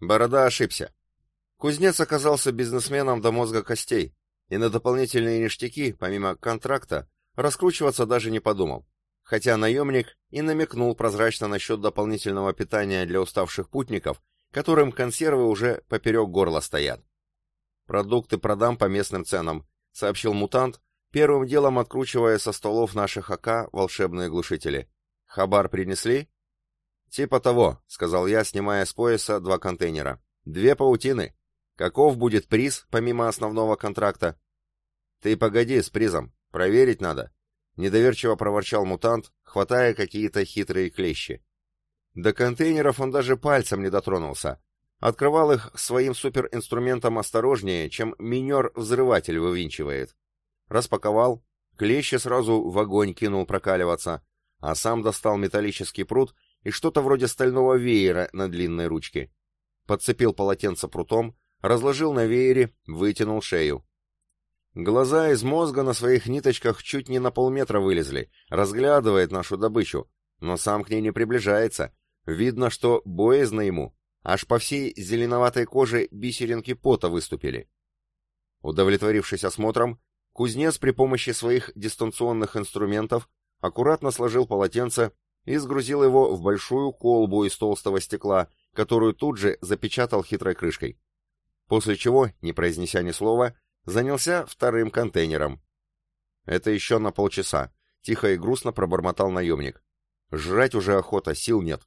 Борода ошибся. Кузнец оказался бизнесменом до мозга костей, и на дополнительные ништяки, помимо контракта, раскручиваться даже не подумал. Хотя наемник и намекнул прозрачно насчет дополнительного питания для уставших путников, которым консервы уже поперек горла стоят. «Продукты продам по местным ценам», — сообщил мутант, первым делом откручивая со столов наших АК волшебные глушители. «Хабар принесли?» «Типа того», — сказал я, снимая с пояса два контейнера. «Две паутины. Каков будет приз, помимо основного контракта?» «Ты погоди с призом. Проверить надо», — недоверчиво проворчал мутант, хватая какие-то хитрые клещи. До контейнеров он даже пальцем не дотронулся. Открывал их своим суперинструментом осторожнее, чем минер-взрыватель вывинчивает. Распаковал, клещи сразу в огонь кинул прокаливаться, а сам достал металлический пруд и что-то вроде стального веера на длинной ручке. Подцепил полотенце прутом, разложил на веере, вытянул шею. Глаза из мозга на своих ниточках чуть не на полметра вылезли, разглядывает нашу добычу, но сам к ней не приближается. Видно, что боязно ему, аж по всей зеленоватой коже бисеринки пота выступили. Удовлетворившись осмотром, кузнец при помощи своих дистанционных инструментов аккуратно сложил полотенце и сгрузил его в большую колбу из толстого стекла, которую тут же запечатал хитрой крышкой. После чего, не произнеся ни слова, занялся вторым контейнером. «Это еще на полчаса», — тихо и грустно пробормотал наемник. «Жрать уже охота, сил нет».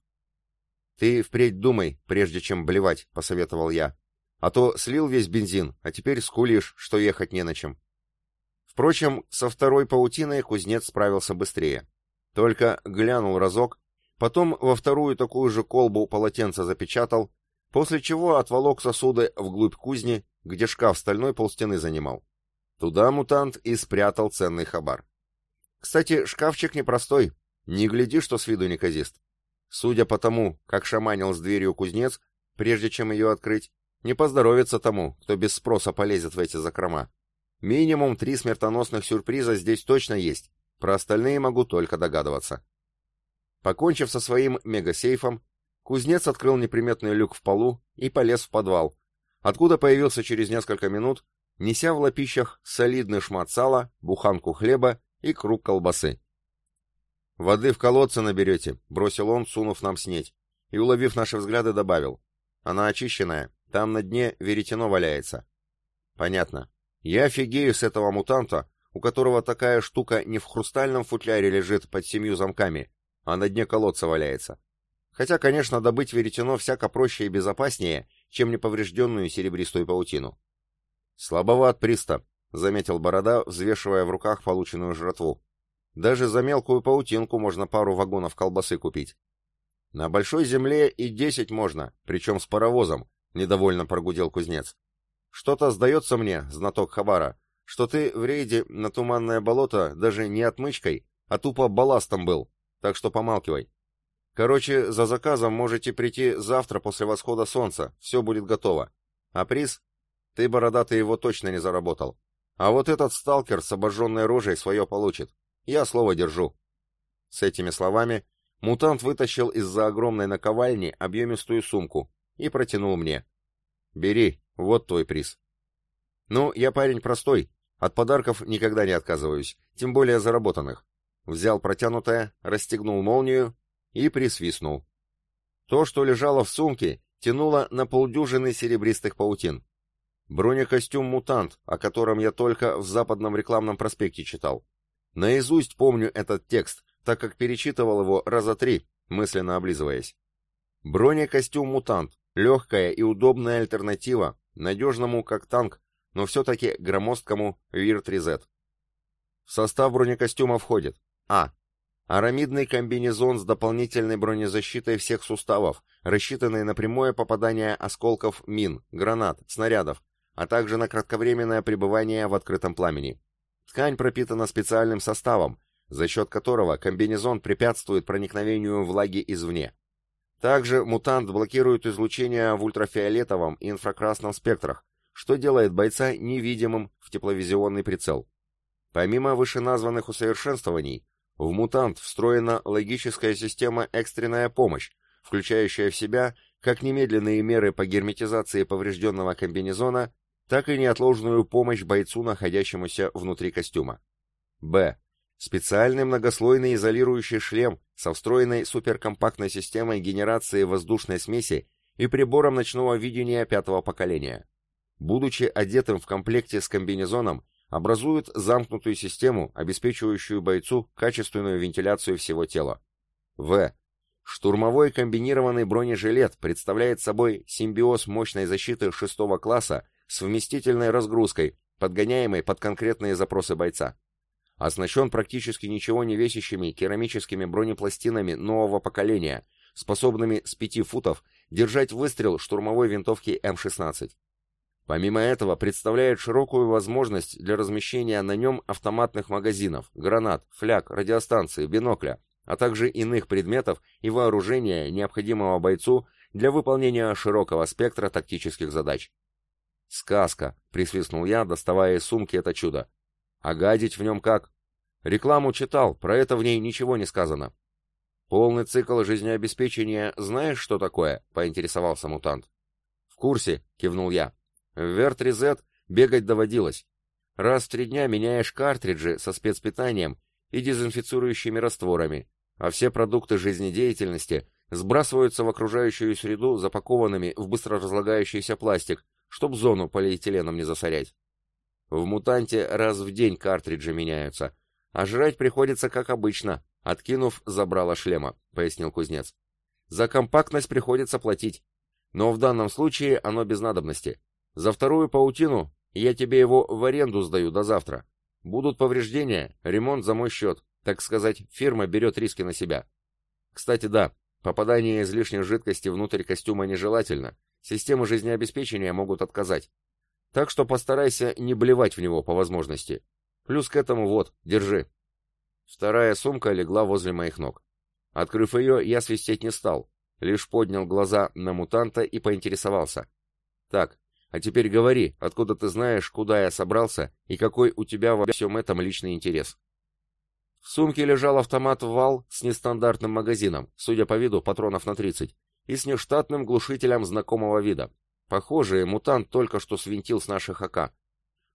«Ты впредь думай, прежде чем блевать», — посоветовал я. «А то слил весь бензин, а теперь скулишь, что ехать не на чем». Впрочем, со второй паутиной кузнец справился быстрее. Только глянул разок, потом во вторую такую же колбу полотенца запечатал, после чего отволок сосуды вглубь кузни, где шкаф стальной полстены занимал. Туда мутант и спрятал ценный хабар. Кстати, шкафчик непростой, не гляди, что с виду неказист. Судя по тому, как шаманил с дверью кузнец, прежде чем ее открыть, не поздоровится тому, кто без спроса полезет в эти закрома. Минимум три смертоносных сюрприза здесь точно есть, про остальные могу только догадываться. Покончив со своим мегасейфом, кузнец открыл неприметный люк в полу и полез в подвал, откуда появился через несколько минут, неся в лапищах солидный шмат сала, буханку хлеба и круг колбасы. «Воды в колодце наберете», — бросил он, сунув нам снеть, и, уловив наши взгляды, добавил. «Она очищенная, там на дне веретено валяется». «Понятно. Я офигею с этого мутанта, у которого такая штука не в хрустальном футляре лежит под семью замками, а на дне колодца валяется. Хотя, конечно, добыть веретено всяко проще и безопаснее, чем неповрежденную серебристую паутину. «Слабоват пристав», — заметил Борода, взвешивая в руках полученную жратву. «Даже за мелкую паутинку можно пару вагонов колбасы купить». «На большой земле и десять можно, причем с паровозом», — недовольно прогудел кузнец. «Что-то сдается мне, знаток Хабара, что ты в рейде на туманное болото даже не отмычкой, а тупо балластом был, так что помалкивай. Короче, за заказом можете прийти завтра после восхода солнца, все будет готово. А приз? Ты, бородатый, его точно не заработал. А вот этот сталкер с обожженной рожей свое получит. Я слово держу. С этими словами мутант вытащил из-за огромной наковальни объемистую сумку и протянул мне. «Бери, вот твой приз». «Ну, я парень простой, от подарков никогда не отказываюсь, тем более заработанных. Взял протянутое, расстегнул молнию и присвистнул. То, что лежало в сумке, тянуло на полдюжины серебристых паутин. Бронекостюм «Мутант», о котором я только в западном рекламном проспекте читал. Наизусть помню этот текст, так как перечитывал его раза три, мысленно облизываясь. Бронекостюм «Мутант» — легкая и удобная альтернатива, надежному как танк, но все-таки громоздкому Вир-3Z. В состав бронекостюма входит А. Арамидный комбинезон с дополнительной бронезащитой всех суставов, рассчитанный на прямое попадание осколков мин, гранат, снарядов, а также на кратковременное пребывание в открытом пламени. Ткань пропитана специальным составом, за счет которого комбинезон препятствует проникновению влаги извне. Также мутант блокирует излучение в ультрафиолетовом и инфракрасном спектрах, что делает бойца невидимым в тепловизионный прицел. Помимо вышеназванных усовершенствований, в мутант встроена логическая система «экстренная помощь», включающая в себя как немедленные меры по герметизации поврежденного комбинезона, так и неотложную помощь бойцу, находящемуся внутри костюма. Б. Специальный многослойный изолирующий шлем со встроенной суперкомпактной системой генерации воздушной смеси и прибором ночного видения пятого поколения. Будучи одетым в комплекте с комбинезоном, образует замкнутую систему, обеспечивающую бойцу качественную вентиляцию всего тела. В. Штурмовой комбинированный бронежилет представляет собой симбиоз мощной защиты шестого класса с вместительной разгрузкой, подгоняемой под конкретные запросы бойца оснащен практически ничего не весящими керамическими бронепластинами нового поколения, способными с 5 футов держать выстрел штурмовой винтовки М-16. Помимо этого, представляет широкую возможность для размещения на нем автоматных магазинов, гранат, фляг, радиостанции, бинокля, а также иных предметов и вооружения, необходимого бойцу для выполнения широкого спектра тактических задач. «Сказка!» — присвистнул я, доставая из сумки это чудо. А гадить в нем как? Рекламу читал, про это в ней ничего не сказано. Полный цикл жизнеобеспечения знаешь, что такое? Поинтересовался мутант. В курсе, кивнул я. В Верт-Резет бегать доводилось. Раз в три дня меняешь картриджи со спецпитанием и дезинфицирующими растворами, а все продукты жизнедеятельности сбрасываются в окружающую среду запакованными в быстро разлагающийся пластик, чтоб зону полиэтиленом не засорять. В мутанте раз в день картриджи меняются, а жрать приходится как обычно, откинув забрало шлема, пояснил кузнец. За компактность приходится платить, но в данном случае оно без надобности. За вторую паутину я тебе его в аренду сдаю до завтра. Будут повреждения, ремонт за мой счет. Так сказать, фирма берет риски на себя. Кстати, да, попадание излишней жидкости внутрь костюма нежелательно. Системы жизнеобеспечения могут отказать. Так что постарайся не блевать в него по возможности. Плюс к этому вот, держи. Вторая сумка легла возле моих ног. Открыв ее, я свистеть не стал, лишь поднял глаза на мутанта и поинтересовался. Так, а теперь говори, откуда ты знаешь, куда я собрался и какой у тебя во всем этом личный интерес. В сумке лежал автомат «Вал» с нестандартным магазином, судя по виду, патронов на 30, и с нештатным глушителем знакомого вида. Похоже, мутант только что свинтил с наших АК.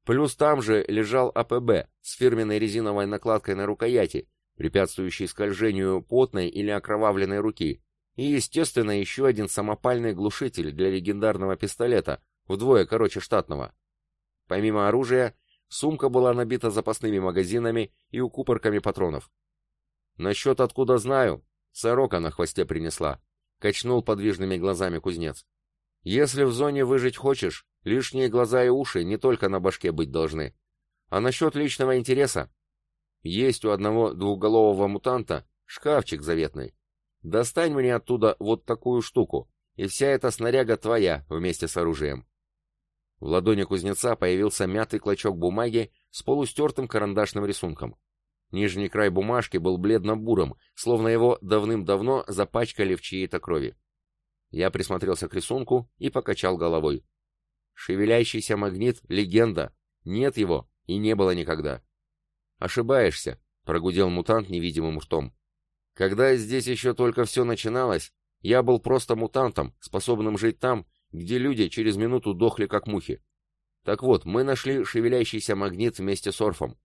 Плюс там же лежал АПБ с фирменной резиновой накладкой на рукояти, препятствующей скольжению потной или окровавленной руки, и, естественно, еще один самопальный глушитель для легендарного пистолета, вдвое короче штатного. Помимо оружия, сумка была набита запасными магазинами и укупорками патронов. «Насчет откуда знаю, сорока на хвосте принесла», — качнул подвижными глазами кузнец. Если в зоне выжить хочешь, лишние глаза и уши не только на башке быть должны. А насчет личного интереса? Есть у одного двухголового мутанта шкафчик заветный. Достань мне оттуда вот такую штуку, и вся эта снаряга твоя вместе с оружием. В ладони кузнеца появился мятый клочок бумаги с полустертым карандашным рисунком. Нижний край бумажки был бледно-бурым, словно его давным-давно запачкали в чьей-то крови. Я присмотрелся к рисунку и покачал головой. Шевелящийся магнит — легенда. Нет его и не было никогда. Ошибаешься, — прогудел мутант невидимым ртом. Когда здесь еще только все начиналось, я был просто мутантом, способным жить там, где люди через минуту дохли как мухи. Так вот, мы нашли шевелящийся магнит вместе с Орфом.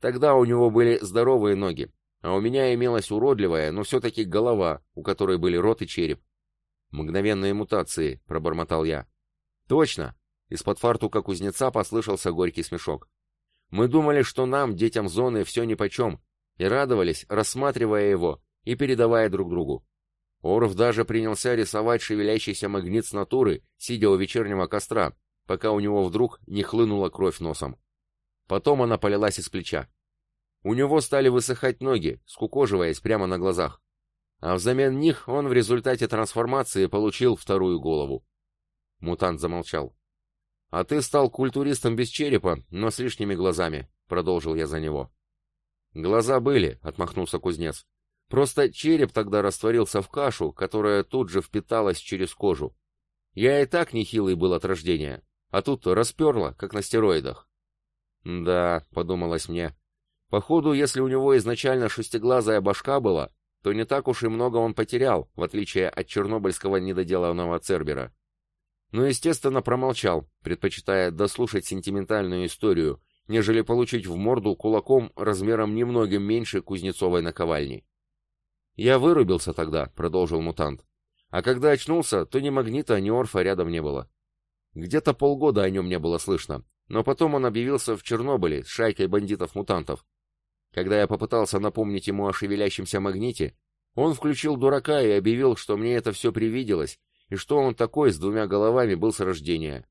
Тогда у него были здоровые ноги, а у меня имелась уродливая, но все-таки голова, у которой были рот и череп. «Мгновенные мутации», — пробормотал я. «Точно!» — из-под фартука кузнеца послышался горький смешок. «Мы думали, что нам, детям зоны, все нипочем, и радовались, рассматривая его и передавая друг другу. Орф даже принялся рисовать шевелящийся магнит с натуры, сидя у вечернего костра, пока у него вдруг не хлынула кровь носом. Потом она полилась из плеча. У него стали высыхать ноги, скукоживаясь прямо на глазах а взамен них он в результате трансформации получил вторую голову. Мутант замолчал. «А ты стал культуристом без черепа, но с лишними глазами», — продолжил я за него. «Глаза были», — отмахнулся кузнец. «Просто череп тогда растворился в кашу, которая тут же впиталась через кожу. Я и так нехилый был от рождения, а тут расперло, как на стероидах». «Да», — подумалось мне, — «походу, если у него изначально шестиглазая башка была, то не так уж и много он потерял, в отличие от чернобыльского недоделанного Цербера. Но, естественно, промолчал, предпочитая дослушать сентиментальную историю, нежели получить в морду кулаком размером немногим меньше кузнецовой наковальни. «Я вырубился тогда», — продолжил мутант. «А когда очнулся, то ни магнита, ни орфа рядом не было. Где-то полгода о нем не было слышно, но потом он объявился в Чернобыле с шайкой бандитов-мутантов. Когда я попытался напомнить ему о шевелящемся магните, он включил дурака и объявил, что мне это все привиделось, и что он такой с двумя головами был с рождения.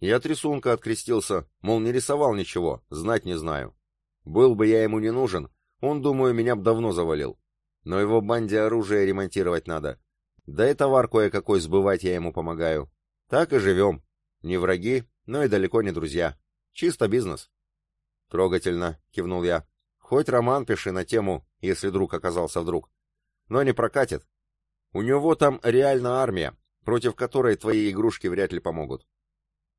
Я от рисунка открестился, мол, не рисовал ничего, знать не знаю. Был бы я ему не нужен, он, думаю, меня б давно завалил. Но его банде оружие ремонтировать надо. Да и товар кое-какой сбывать я ему помогаю. Так и живем. Не враги, но и далеко не друзья. Чисто бизнес. Трогательно, кивнул я. Хоть роман пиши на тему, если друг оказался вдруг. Но не прокатит. У него там реально армия, против которой твои игрушки вряд ли помогут.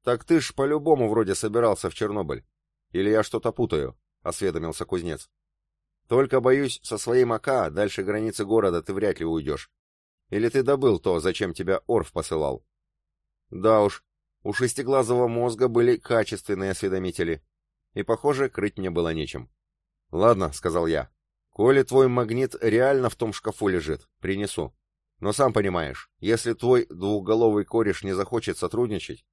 Так ты ж по-любому вроде собирался в Чернобыль. Или я что-то путаю, осведомился кузнец. Только, боюсь, со своим АК дальше границы города ты вряд ли уйдешь. Или ты добыл то, зачем тебя Орф посылал? Да уж, у шестиглазого мозга были качественные осведомители. И, похоже, крыть мне было нечем. «Ладно», — сказал я. «Коли твой магнит реально в том шкафу лежит, принесу. Но сам понимаешь, если твой двухголовый кореш не захочет сотрудничать,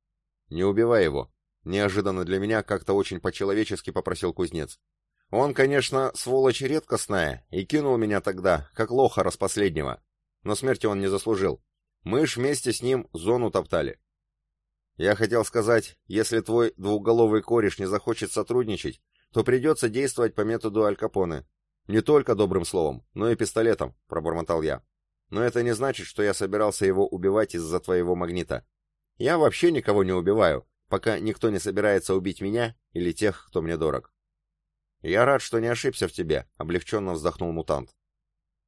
не убивай его». Неожиданно для меня как-то очень по-человечески попросил кузнец. Он, конечно, сволочь редкостная, и кинул меня тогда, как лоха распоследнего. Но смерти он не заслужил. Мы ж вместе с ним зону топтали. Я хотел сказать, если твой двухголовый кореш не захочет сотрудничать, то придется действовать по методу Аль Капоне. Не только добрым словом, но и пистолетом, пробормотал я. Но это не значит, что я собирался его убивать из-за твоего магнита. Я вообще никого не убиваю, пока никто не собирается убить меня или тех, кто мне дорог. Я рад, что не ошибся в тебе, облегченно вздохнул мутант.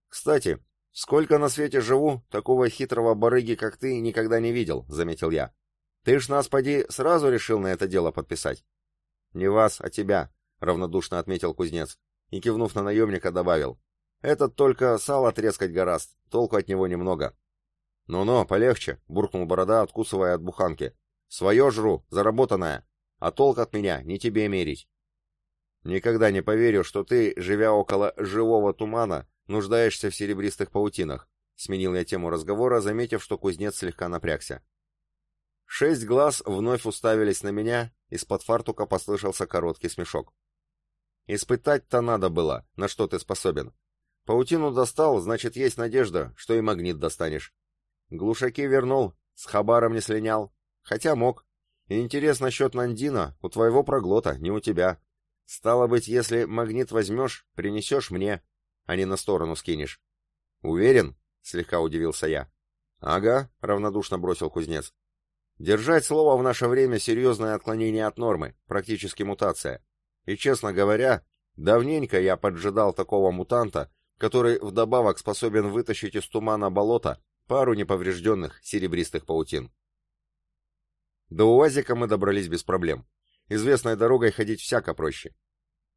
Кстати, сколько на свете живу, такого хитрого барыги, как ты, никогда не видел, заметил я. Ты ж нас, поди, сразу решил на это дело подписать. Не вас, а тебя, равнодушно отметил кузнец и, кивнув на наемника, добавил. Этот только сало трескать гораст, толку от него немного. «Ну-ну, полегче», — буркнул борода, откусывая от буханки. «Свое жру, заработанное, а толк от меня не тебе мерить». «Никогда не поверю, что ты, живя около живого тумана, нуждаешься в серебристых паутинах», — сменил я тему разговора, заметив, что кузнец слегка напрягся. Шесть глаз вновь уставились на меня, из-под фартука послышался короткий смешок. Испытать-то надо было, на что ты способен. Паутину достал, значит, есть надежда, что и магнит достанешь. Глушаки вернул, с хабаром не слинял. Хотя мог. И интерес насчет Нандина у твоего проглота, не у тебя. Стало быть, если магнит возьмешь, принесешь мне, а не на сторону скинешь. Уверен? Слегка удивился я. Ага, равнодушно бросил кузнец. Держать слово в наше время серьезное отклонение от нормы, практически мутация. И, честно говоря, давненько я поджидал такого мутанта, который вдобавок способен вытащить из тумана болота пару неповрежденных серебристых паутин. До УАЗика мы добрались без проблем. Известной дорогой ходить всяко проще.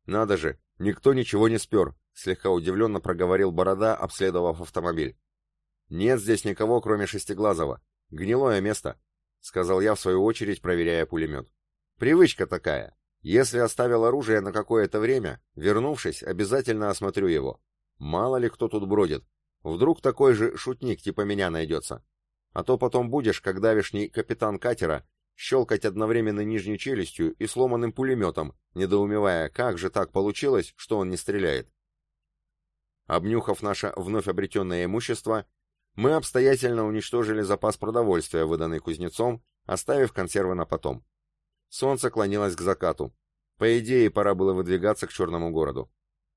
Надо же, никто ничего не спер, слегка удивленно проговорил Борода, обследовав автомобиль. Нет здесь никого, кроме Шестиглазого. Гнилое место, сказал я в свою очередь, проверяя пулемет. Привычка такая. Если оставил оружие на какое-то время, вернувшись, обязательно осмотрю его. Мало ли кто тут бродит. Вдруг такой же шутник типа меня найдется. А то потом будешь, как давишний капитан катера, щелкать одновременно нижней челюстью и сломанным пулеметом, недоумевая, как же так получилось, что он не стреляет. Обнюхав наше вновь обретенное имущество, мы обстоятельно уничтожили запас продовольствия, выданный кузнецом, оставив консервы на потом. Солнце клонилось к закату. По идее, пора было выдвигаться к черному городу.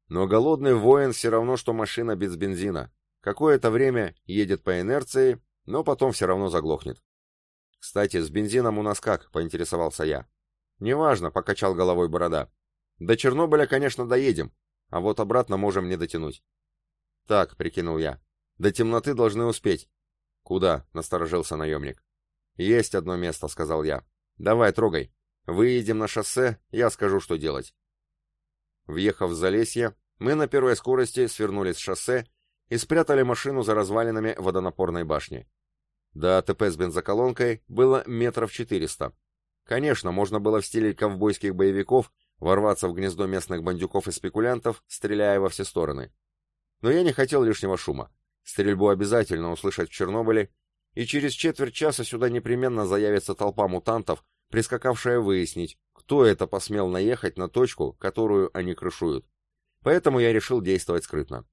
Но голодный воин все равно, что машина без бензина. Какое-то время едет по инерции, но потом все равно заглохнет. «Кстати, с бензином у нас как?» — поинтересовался я. «Неважно», — покачал головой борода. «До Чернобыля, конечно, доедем, а вот обратно можем не дотянуть». «Так», — прикинул я, — «до темноты должны успеть». «Куда?» — насторожился наемник. «Есть одно место», — сказал я. «Давай, трогай. Выедем на шоссе, я скажу, что делать». Въехав в Залесье, мы на первой скорости свернули с шоссе и спрятали машину за развалинами водонапорной башни. До АТП с бензоколонкой было метров четыреста. Конечно, можно было в стиле ковбойских боевиков ворваться в гнездо местных бандюков и спекулянтов, стреляя во все стороны. Но я не хотел лишнего шума. Стрельбу обязательно услышать в Чернобыле, и через четверть часа сюда непременно заявится толпа мутантов, прискакавшая выяснить, кто это посмел наехать на точку, которую они крышуют. Поэтому я решил действовать скрытно.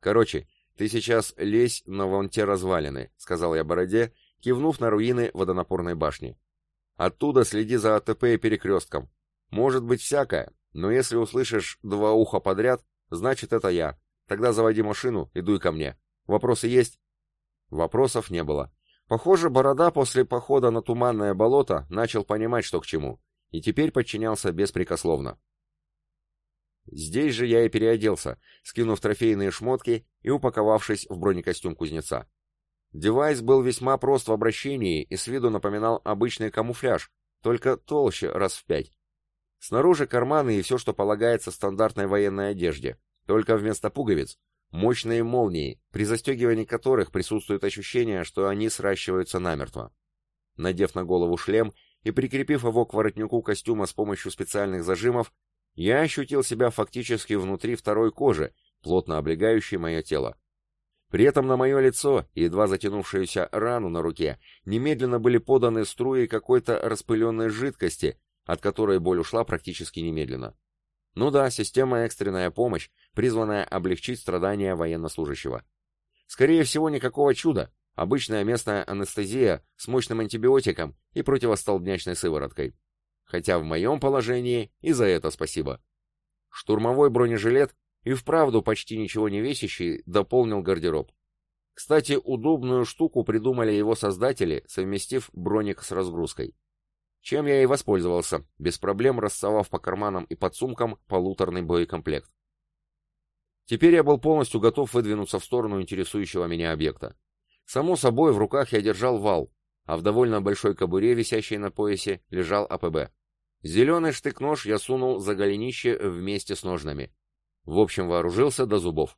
Короче, ты сейчас лезь на вон те развалины, сказал я Бороде, кивнув на руины водонапорной башни. Оттуда следи за АТП и перекрестком. Может быть всякое, но если услышишь два уха подряд, значит это я. Тогда заводи машину и дуй ко мне. Вопросы есть? Вопросов не было. Похоже, Борода после похода на туманное болото начал понимать, что к чему, и теперь подчинялся беспрекословно. Здесь же я и переоделся, скинув трофейные шмотки и упаковавшись в бронекостюм кузнеца. Девайс был весьма прост в обращении и с виду напоминал обычный камуфляж, только толще раз в пять. Снаружи карманы и все, что полагается стандартной военной одежде, только вместо пуговиц мощные молнии, при застегивании которых присутствует ощущение, что они сращиваются намертво. Надев на голову шлем и прикрепив его к воротнику костюма с помощью специальных зажимов, я ощутил себя фактически внутри второй кожи, плотно облегающей мое тело. При этом на мое лицо и едва затянувшуюся рану на руке немедленно были поданы струи какой-то распыленной жидкости, от которой боль ушла практически немедленно. Ну да, система экстренная помощь, призванная облегчить страдания военнослужащего. Скорее всего, никакого чуда, обычная местная анестезия с мощным антибиотиком и противостолбнячной сывороткой. Хотя в моем положении и за это спасибо. Штурмовой бронежилет и вправду почти ничего не весящий дополнил гардероб. Кстати, удобную штуку придумали его создатели, совместив броник с разгрузкой чем я и воспользовался, без проблем рассовав по карманам и подсумкам полуторный боекомплект. Теперь я был полностью готов выдвинуться в сторону интересующего меня объекта. Само собой, в руках я держал вал, а в довольно большой кобуре, висящей на поясе, лежал АПБ. Зеленый штык-нож я сунул за голенище вместе с ножнами. В общем, вооружился до зубов.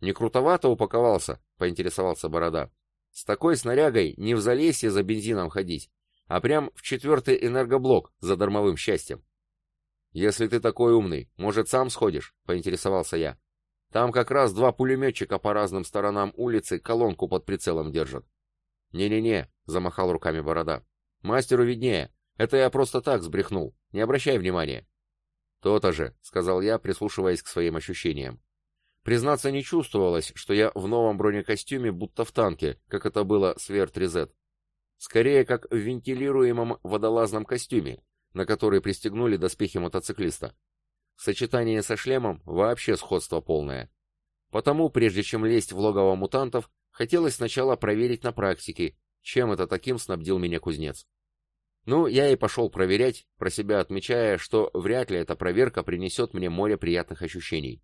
«Не крутовато упаковался?» — поинтересовался Борода. «С такой снарягой не в залесье за бензином ходить, а прям в четвертый энергоблок за дармовым счастьем. «Если ты такой умный, может, сам сходишь?» — поинтересовался я. «Там как раз два пулеметчика по разным сторонам улицы колонку под прицелом держат». «Не-не-не», — замахал руками Борода. «Мастеру виднее. Это я просто так сбрехнул. Не обращай внимания». «То-то же», — сказал я, прислушиваясь к своим ощущениям. Признаться, не чувствовалось, что я в новом бронекостюме будто в танке, как это было с VR-3Z. Скорее, как в вентилируемом водолазном костюме, на который пристегнули доспехи мотоциклиста. В сочетании со шлемом вообще сходство полное. Потому, прежде чем лезть в логово мутантов, хотелось сначала проверить на практике, чем это таким снабдил меня кузнец. Ну, я и пошел проверять, про себя отмечая, что вряд ли эта проверка принесет мне море приятных ощущений.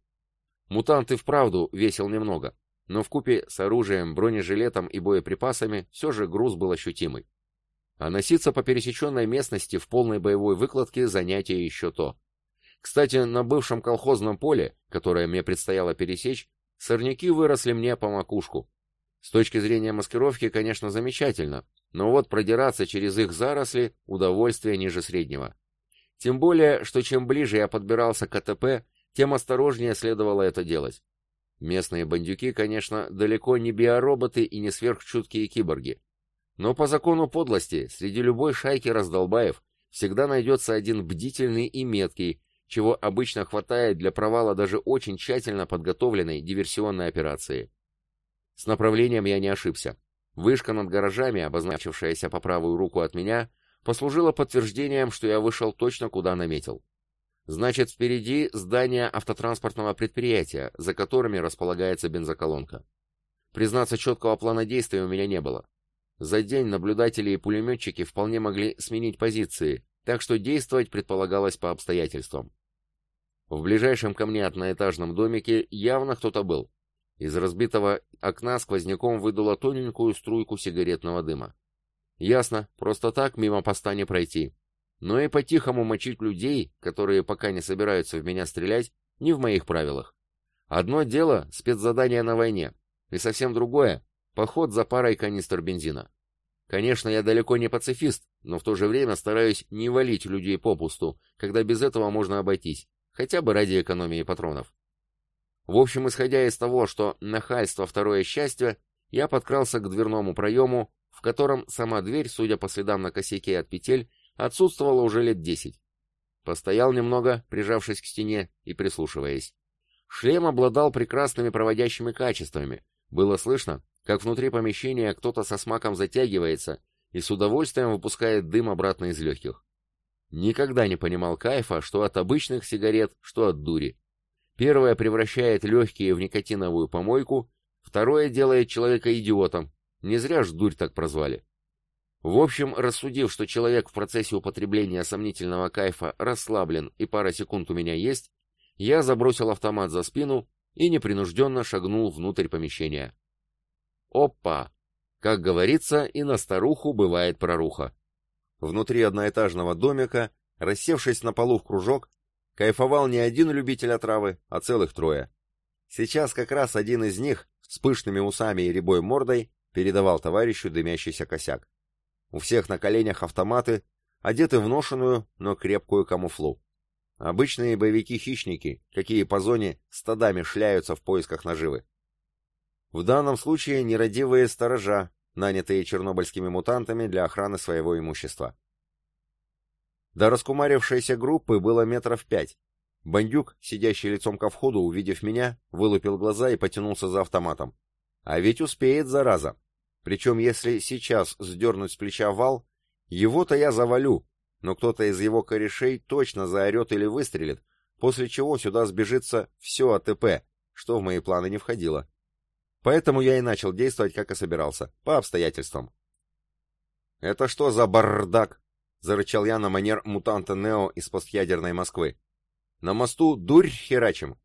Мутант и вправду весил немного, но в купе с оружием, бронежилетом и боеприпасами все же груз был ощутимый. А носиться по пересеченной местности в полной боевой выкладке занятие еще то. Кстати, на бывшем колхозном поле, которое мне предстояло пересечь, сорняки выросли мне по макушку. С точки зрения маскировки, конечно, замечательно, но вот продираться через их заросли – удовольствие ниже среднего. Тем более, что чем ближе я подбирался к АТП, тем осторожнее следовало это делать. Местные бандюки, конечно, далеко не биороботы и не сверхчуткие киборги. Но по закону подлости, среди любой шайки раздолбаев всегда найдется один бдительный и меткий, чего обычно хватает для провала даже очень тщательно подготовленной диверсионной операции. С направлением я не ошибся. Вышка над гаражами, обозначившаяся по правую руку от меня, послужила подтверждением, что я вышел точно куда наметил. Значит, впереди здание автотранспортного предприятия, за которыми располагается бензоколонка. Признаться, четкого плана действия у меня не было. За день наблюдатели и пулеметчики вполне могли сменить позиции, так что действовать предполагалось по обстоятельствам. В ближайшем ко мне одноэтажном домике явно кто-то был. Из разбитого окна сквозняком выдуло тоненькую струйку сигаретного дыма. Ясно, просто так мимо поста не пройти но и по-тихому мочить людей, которые пока не собираются в меня стрелять, не в моих правилах. Одно дело — спецзадание на войне, и совсем другое — поход за парой канистр бензина. Конечно, я далеко не пацифист, но в то же время стараюсь не валить людей попусту, когда без этого можно обойтись, хотя бы ради экономии патронов. В общем, исходя из того, что нахальство второе счастье, я подкрался к дверному проему, в котором сама дверь, судя по следам на косяке от петель, отсутствовала уже лет десять. Постоял немного, прижавшись к стене и прислушиваясь. Шлем обладал прекрасными проводящими качествами. Было слышно, как внутри помещения кто-то со смаком затягивается и с удовольствием выпускает дым обратно из легких. Никогда не понимал кайфа, что от обычных сигарет, что от дури. Первое превращает легкие в никотиновую помойку, второе делает человека идиотом. Не зря ж дурь так прозвали. В общем, рассудив, что человек в процессе употребления сомнительного кайфа расслаблен и пара секунд у меня есть, я забросил автомат за спину и непринужденно шагнул внутрь помещения. Опа! Как говорится, и на старуху бывает проруха. Внутри одноэтажного домика, рассевшись на полу в кружок, кайфовал не один любитель отравы, а целых трое. Сейчас как раз один из них, с пышными усами и рябой мордой, передавал товарищу дымящийся косяк. У всех на коленях автоматы, одеты в ношеную, но крепкую камуфлу. Обычные боевики-хищники, какие по зоне стадами шляются в поисках наживы. В данном случае нерадивые сторожа, нанятые чернобыльскими мутантами для охраны своего имущества. До раскумарившейся группы было метров пять. Бандюк, сидящий лицом ко входу, увидев меня, вылупил глаза и потянулся за автоматом. А ведь успеет, зараза. Причем, если сейчас сдернуть с плеча вал, его-то я завалю, но кто-то из его корешей точно заорет или выстрелит, после чего сюда сбежится все АТП, что в мои планы не входило. Поэтому я и начал действовать, как и собирался, по обстоятельствам. «Это что за бардак?» — зарычал я на манер мутанта Нео из постъядерной Москвы. «На мосту дурь херачим.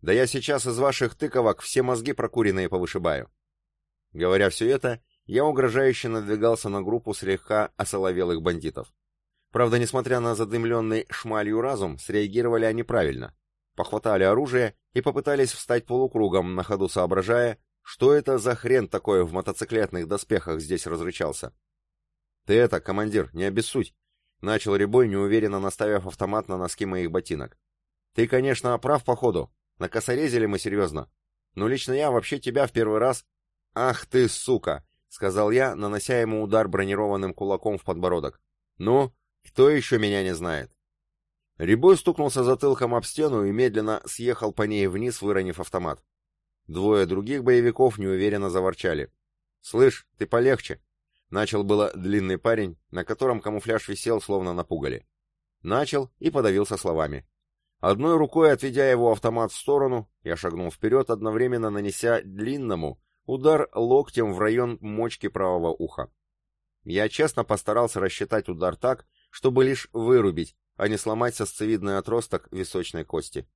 Да я сейчас из ваших тыковок все мозги прокуренные повышибаю». Говоря все это, я угрожающе надвигался на группу слегка осоловелых бандитов. Правда, несмотря на задымленный шмалью разум, среагировали они правильно. Похватали оружие и попытались встать полукругом, на ходу соображая, что это за хрен такое в мотоциклетных доспехах здесь разрычался. «Ты это, командир, не обессудь!» — начал Рябой, неуверенно наставив автомат на носки моих ботинок. «Ты, конечно, прав по ходу. Накосорезили мы серьезно. Но лично я вообще тебя в первый раз...» «Ах ты, сука!» — сказал я, нанося ему удар бронированным кулаком в подбородок. «Ну, кто еще меня не знает?» Рябой стукнулся затылком об стену и медленно съехал по ней вниз, выронив автомат. Двое других боевиков неуверенно заворчали. «Слышь, ты полегче!» Начал было длинный парень, на котором камуфляж висел, словно на пугале. Начал и подавился словами. Одной рукой, отведя его автомат в сторону, я шагнул вперед, одновременно нанеся длинному удар локтем в район мочки правого уха. Я честно постарался рассчитать удар так, чтобы лишь вырубить, а не сломать сосцевидный отросток височной кости.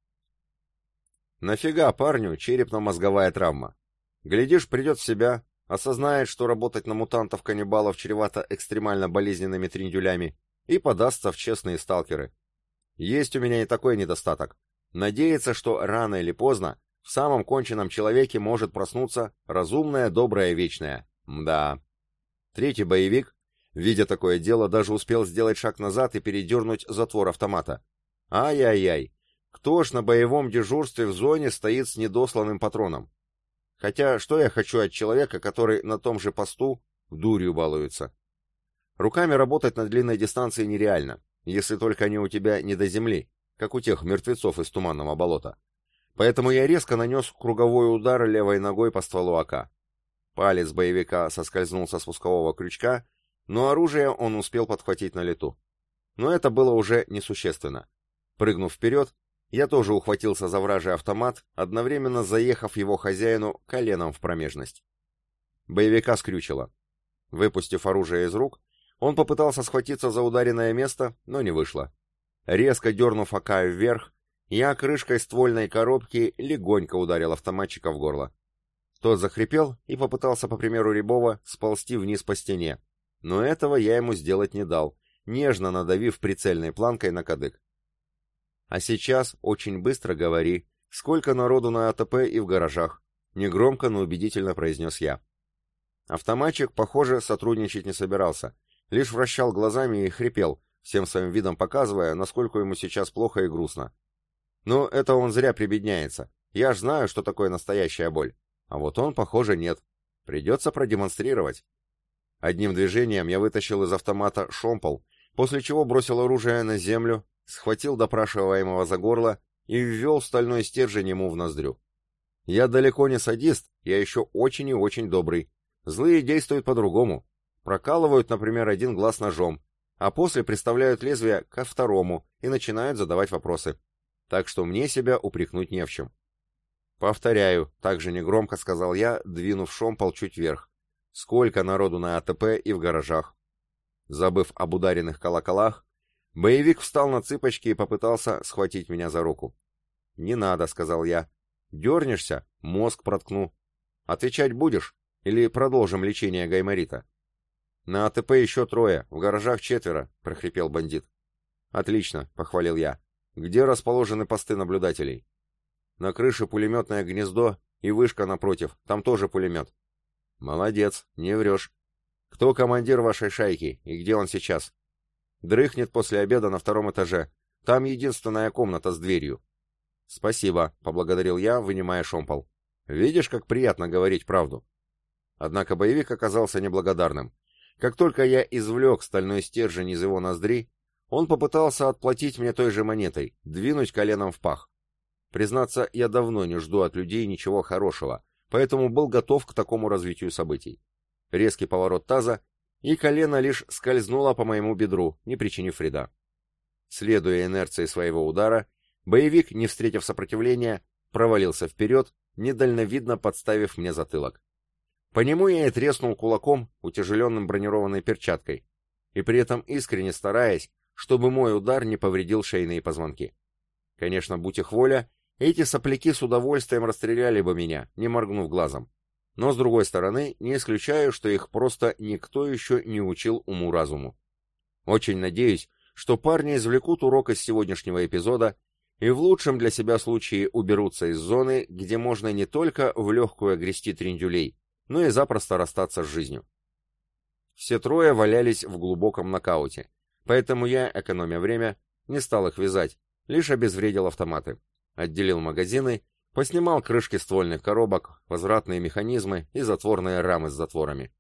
Нафига парню черепно-мозговая травма? Глядишь, придет в себя, осознает, что работать на мутантов-каннибалов чревато экстремально болезненными триндюлями, и подастся в честные сталкеры. Есть у меня и такой недостаток. Надеяться, что рано или поздно в самом конченном человеке может проснуться разумное, доброе, вечное. Мда. Третий боевик, видя такое дело, даже успел сделать шаг назад и передернуть затвор автомата. Ай-яй-яй, кто ж на боевом дежурстве в зоне стоит с недосланным патроном? Хотя, что я хочу от человека, который на том же посту дурью балуется? Руками работать на длинной дистанции нереально, если только они у тебя не до земли, как у тех мертвецов из туманного болота. Поэтому я резко нанес круговой удар левой ногой по стволу АК. Палец боевика соскользнул со спускового крючка, но оружие он успел подхватить на лету. Но это было уже несущественно. Прыгнув вперед, я тоже ухватился за вражий автомат, одновременно заехав его хозяину коленом в промежность. Боевика скрючило. Выпустив оружие из рук, он попытался схватиться за ударенное место, но не вышло. Резко дернув АК вверх, я крышкой ствольной коробки легонько ударил автоматчика в горло. Тот захрипел и попытался, по примеру Рябова, сползти вниз по стене. Но этого я ему сделать не дал, нежно надавив прицельной планкой на кадык. А сейчас очень быстро говори, сколько народу на АТП и в гаражах, негромко, но убедительно произнес я. Автоматчик, похоже, сотрудничать не собирался, лишь вращал глазами и хрипел, всем своим видом показывая, насколько ему сейчас плохо и грустно. Но это он зря прибедняется. Я ж знаю, что такое настоящая боль. А вот он, похоже, нет. Придется продемонстрировать. Одним движением я вытащил из автомата шомпол, после чего бросил оружие на землю, схватил допрашиваемого за горло и ввел стальной стержень ему в ноздрю. Я далеко не садист, я еще очень и очень добрый. Злые действуют по-другому. Прокалывают, например, один глаз ножом, а после приставляют лезвие ко второму и начинают задавать вопросы. Так что мне себя упрекнуть не в чем. Повторяю, также негромко сказал я, двинув шомпол чуть вверх. Сколько народу на АТП и в гаражах. Забыв об ударенных колоколах, боевик встал на цыпочки и попытался схватить меня за руку. «Не надо», — сказал я. «Дернешься, мозг проткну. Отвечать будешь? Или продолжим лечение гайморита?» «На АТП еще трое, в гаражах четверо», — прохрипел бандит. «Отлично», — похвалил я. «Где расположены посты наблюдателей?» «На крыше пулеметное гнездо и вышка напротив, там тоже пулемет». «Молодец, не врешь. Кто командир вашей шайки и где он сейчас?» «Дрыхнет после обеда на втором этаже. Там единственная комната с дверью». «Спасибо», — поблагодарил я, вынимая шомпол. «Видишь, как приятно говорить правду». Однако боевик оказался неблагодарным. Как только я извлек стальной стержень из его ноздри, он попытался отплатить мне той же монетой, двинуть коленом в пах. Признаться, я давно не жду от людей ничего хорошего, поэтому был готов к такому развитию событий. Резкий поворот таза, и колено лишь скользнуло по моему бедру, не причинив вреда. Следуя инерции своего удара, боевик, не встретив сопротивления, провалился вперед, недальновидно подставив мне затылок. По нему я и треснул кулаком, утяжеленным бронированной перчаткой, и при этом искренне стараясь, чтобы мой удар не повредил шейные позвонки. Конечно, будь их воля, эти сопляки с удовольствием расстреляли бы меня, не моргнув глазом. Но, с другой стороны, не исключаю, что их просто никто еще не учил уму-разуму. Очень надеюсь, что парни извлекут урок из сегодняшнего эпизода и в лучшем для себя случае уберутся из зоны, где можно не только в легкую огрести трендюлей, но и запросто расстаться с жизнью. Все трое валялись в глубоком нокауте, поэтому я, экономя время, не стал их вязать, лишь обезвредил автоматы, отделил магазины, поснимал крышки ствольных коробок, возвратные механизмы и затворные рамы с затворами.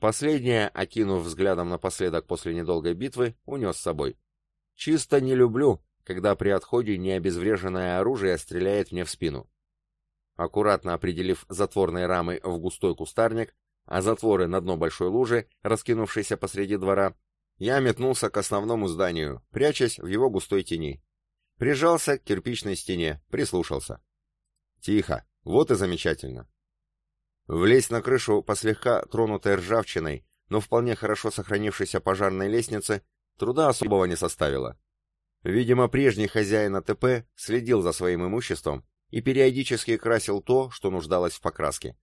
Последнее, окинув взглядом напоследок после недолгой битвы, унес с собой. Чисто не люблю, когда при отходе необезвреженное оружие стреляет мне в спину. Аккуратно определив затворные рамы в густой кустарник, а затворы на дно большой лужи, раскинувшейся посреди двора, я метнулся к основному зданию, прячась в его густой тени. Прижался к кирпичной стене, прислушался. Тихо, вот и замечательно. Влезть на крышу по слегка тронутой ржавчиной, но вполне хорошо сохранившейся пожарной лестнице, труда особого не составило. Видимо, прежний хозяин АТП следил за своим имуществом и периодически красил то, что нуждалось в покраске.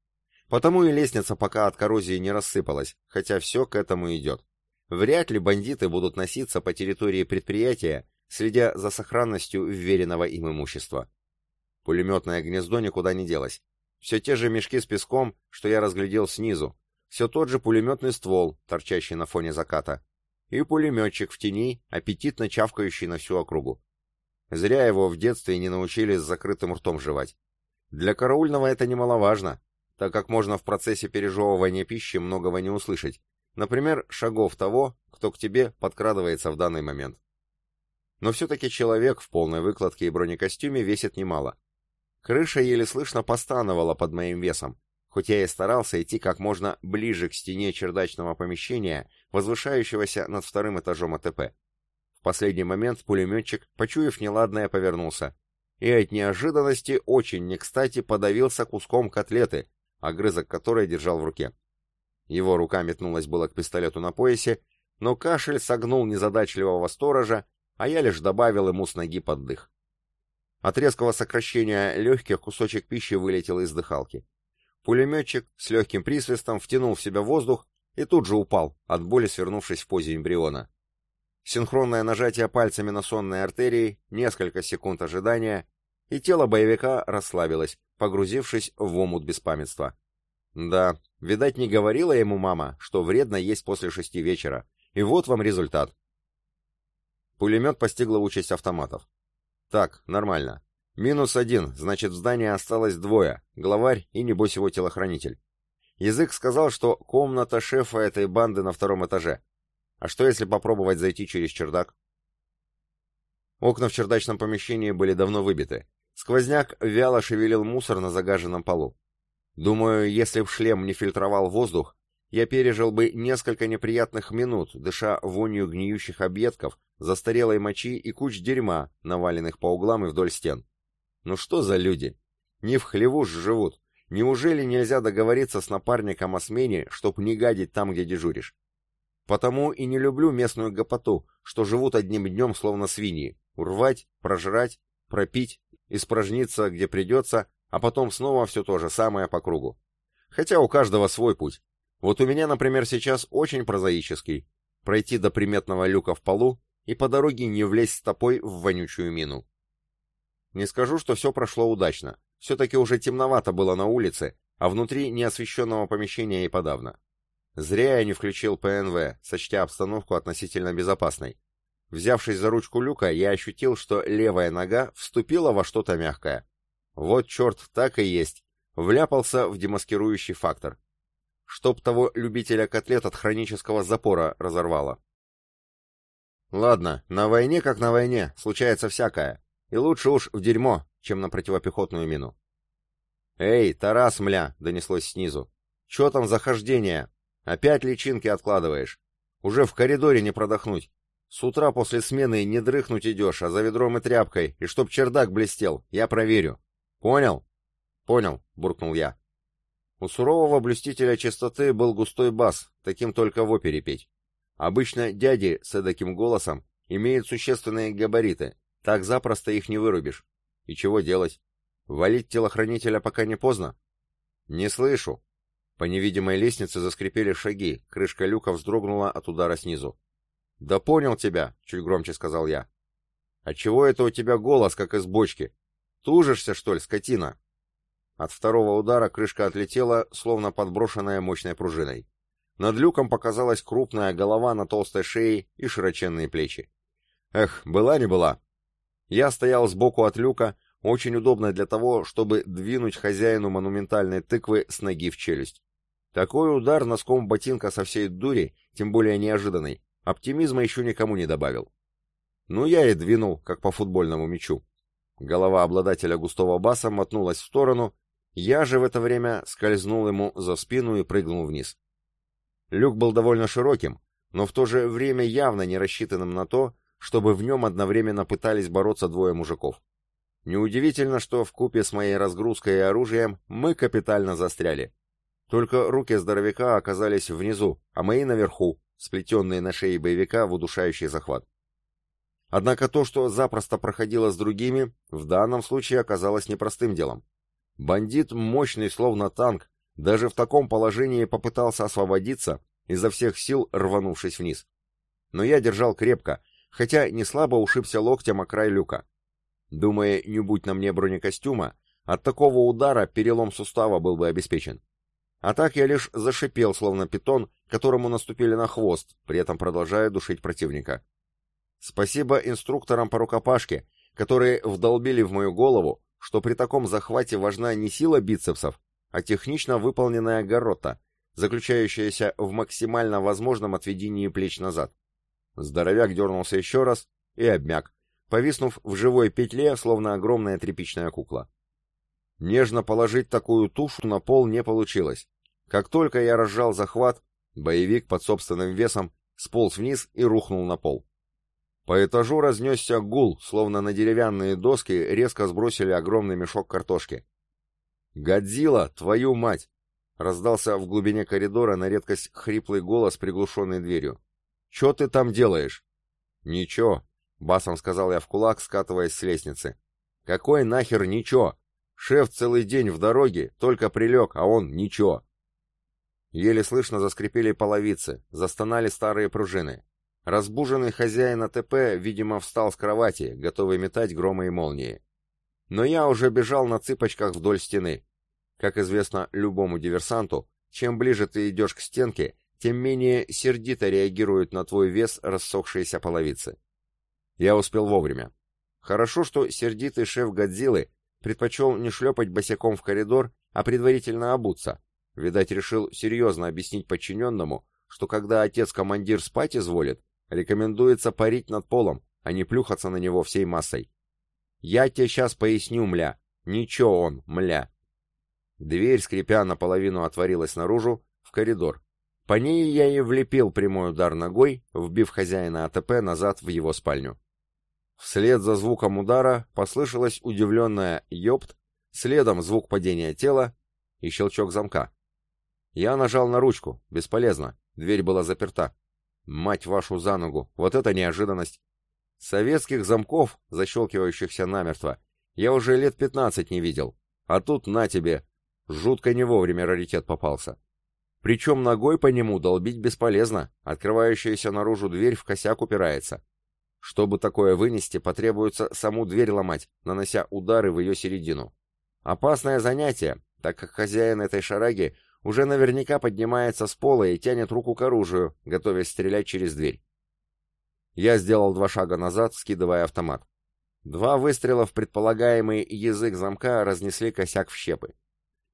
Потому и лестница пока от коррозии не рассыпалась, хотя все к этому идет. Вряд ли бандиты будут носиться по территории предприятия, следя за сохранностью вверенного им имущества. Пулеметное гнездо никуда не делось. Все те же мешки с песком, что я разглядел снизу, все тот же пулеметный ствол, торчащий на фоне заката, и пулеметчик в тени, аппетитно чавкающий на всю округу. Зря его в детстве не научили с закрытым ртом жевать. Для караульного это немаловажно, так как можно в процессе пережевывания пищи многого не услышать, например, шагов того, кто к тебе подкрадывается в данный момент. Но все-таки человек в полной выкладке и бронекостюме весит немало. Крыша еле слышно постановала под моим весом, хоть я и старался идти как можно ближе к стене чердачного помещения, возвышающегося над вторым этажом АТП последний момент пулеметчик, почуяв неладное, повернулся. И от неожиданности очень не кстати подавился куском котлеты, огрызок которой держал в руке. Его рука метнулась было к пистолету на поясе, но кашель согнул незадачливого сторожа, а я лишь добавил ему с ноги под дых. От резкого сокращения легких кусочек пищи вылетел из дыхалки. Пулеметчик с легким присвистом втянул в себя воздух и тут же упал, от боли свернувшись в позе эмбриона. Синхронное нажатие пальцами на сонные артерии, несколько секунд ожидания, и тело боевика расслабилось, погрузившись в омут беспамятства. Да, видать, не говорила ему мама, что вредно есть после шести вечера. И вот вам результат. Пулемет постигла участь автоматов. Так, нормально. Минус один, значит в здании осталось двое, главарь и небось его телохранитель. Язык сказал, что комната шефа этой банды на втором этаже. А что если попробовать зайти через чердак? Окна в чердачном помещении были давно выбиты. Сквозняк вяло шевелил мусор на загаженном полу. Думаю, если б шлем не фильтровал воздух, я пережил бы несколько неприятных минут, дыша вонью гниющих объедков, застарелой мочи и куч дерьма, наваленных по углам и вдоль стен. Ну что за люди? Не в хлеву ж живут. Неужели нельзя договориться с напарником о смене, чтоб не гадить там, где дежуришь? Потому и не люблю местную гопоту, что живут одним днем словно свиньи. Урвать, прожрать, пропить, испражниться, где придется, а потом снова все то же самое по кругу. Хотя у каждого свой путь. Вот у меня, например, сейчас очень прозаический. Пройти до приметного люка в полу и по дороге не влезть стопой в вонючую мину. Не скажу, что все прошло удачно. Все-таки уже темновато было на улице, а внутри неосвещенного помещения и подавно. Зря я не включил ПНВ, сочтя обстановку относительно безопасной. Взявшись за ручку люка, я ощутил, что левая нога вступила во что-то мягкое. Вот черт, так и есть. Вляпался в демаскирующий фактор. Чтоб того любителя котлет от хронического запора разорвало. Ладно, на войне как на войне, случается всякое. И лучше уж в дерьмо, чем на противопехотную мину. «Эй, Тарас, мля!» — донеслось снизу. «Чё там за хождение? Опять личинки откладываешь? Уже в коридоре не продохнуть. С утра после смены не дрыхнуть идешь, а за ведром и тряпкой, и чтоб чердак блестел, я проверю. Понял? Понял, буркнул я. У сурового блюстителя чистоты был густой бас, таким только в опере петь. Обычно дяди с эдаким голосом имеют существенные габариты, так запросто их не вырубишь. И чего делать? Валить телохранителя пока не поздно? Не слышу. По невидимой лестнице заскрипели шаги, крышка люка вздрогнула от удара снизу. «Да понял тебя», — чуть громче сказал я. «А чего это у тебя голос, как из бочки? Тужишься, что ли, скотина?» От второго удара крышка отлетела, словно подброшенная мощной пружиной. Над люком показалась крупная голова на толстой шее и широченные плечи. Эх, была не была. Я стоял сбоку от люка, очень удобно для того, чтобы двинуть хозяину монументальной тыквы с ноги в челюсть. Такой удар носком ботинка со всей дури, тем более неожиданный, Оптимизма еще никому не добавил. Ну, я и двинул, как по футбольному мячу. Голова обладателя густого баса мотнулась в сторону, я же в это время скользнул ему за спину и прыгнул вниз. Люк был довольно широким, но в то же время явно не рассчитанным на то, чтобы в нем одновременно пытались бороться двое мужиков. Неудивительно, что в купе с моей разгрузкой и оружием мы капитально застряли. Только руки здоровяка оказались внизу, а мои наверху, сплетенные на шее боевика в удушающий захват. Однако то, что запросто проходило с другими, в данном случае оказалось непростым делом. Бандит, мощный словно танк, даже в таком положении попытался освободиться, изо всех сил рванувшись вниз. Но я держал крепко, хотя не слабо ушибся локтем о край люка. Думая, не будь на мне бронекостюма, от такого удара перелом сустава был бы обеспечен. А так я лишь зашипел, словно питон, которому наступили на хвост, при этом продолжая душить противника. Спасибо инструкторам по рукопашке, которые вдолбили в мою голову, что при таком захвате важна не сила бицепсов, а технично выполненная горота, заключающаяся в максимально возможном отведении плеч назад. Здоровяк дернулся еще раз и обмяк, повиснув в живой петле, словно огромная тряпичная кукла. Нежно положить такую тушу на пол не получилось. Как только я разжал захват, боевик под собственным весом сполз вниз и рухнул на пол. По этажу разнесся гул, словно на деревянные доски резко сбросили огромный мешок картошки. «Годзилла, твою мать!» — раздался в глубине коридора на редкость хриплый голос, приглушенный дверью. «Че ты там делаешь?» «Ничего», — басом сказал я в кулак, скатываясь с лестницы. «Какой нахер ничего? Шеф целый день в дороге, только прилег, а он ничего». Еле слышно заскрипели половицы, застонали старые пружины. Разбуженный хозяин АТП, видимо, встал с кровати, готовый метать громы и молнии. но я уже бежал на цыпочках вдоль стены. Как известно любому диверсанту, чем ближе ты идешь к стенке, тем менее сердито реагируют на твой вес рассохшиеся половицы. Я успел вовремя. Хорошо, что сердитый шеф Годзиллы предпочел не шлепать босиком в коридор, а предварительно обуться. Видать, решил серьезно объяснить подчиненному, что когда отец-командир спать изволит, рекомендуется парить над полом, а не плюхаться на него всей массой. Я тебе сейчас поясню, мля. Ничего он, мля. Дверь, скрипя наполовину, отворилась наружу, в коридор. По ней я и влепил прямой удар ногой, вбив хозяина АТП назад в его спальню. Вслед за звуком удара послышалось удивленное «ёпт», следом звук падения тела и щелчок замка. Я нажал на ручку, бесполезно, дверь была заперта. Мать вашу за ногу, вот это неожиданность. Советских замков, защелкивающихся намертво, я уже лет пятнадцать не видел. А тут на тебе. Жутко не вовремя раритет попался. Причем ногой по нему долбить бесполезно, открывающаяся наружу дверь в косяк упирается. Чтобы такое вынести, потребуется саму дверь ломать, нанося удары в ее середину. Опасное занятие, так как хозяин этой шараги уже наверняка поднимается с пола и тянет руку к оружию, готовясь стрелять через дверь. Я сделал два шага назад, скидывая автомат. Два выстрела в предполагаемый язык замка разнесли косяк в щепы.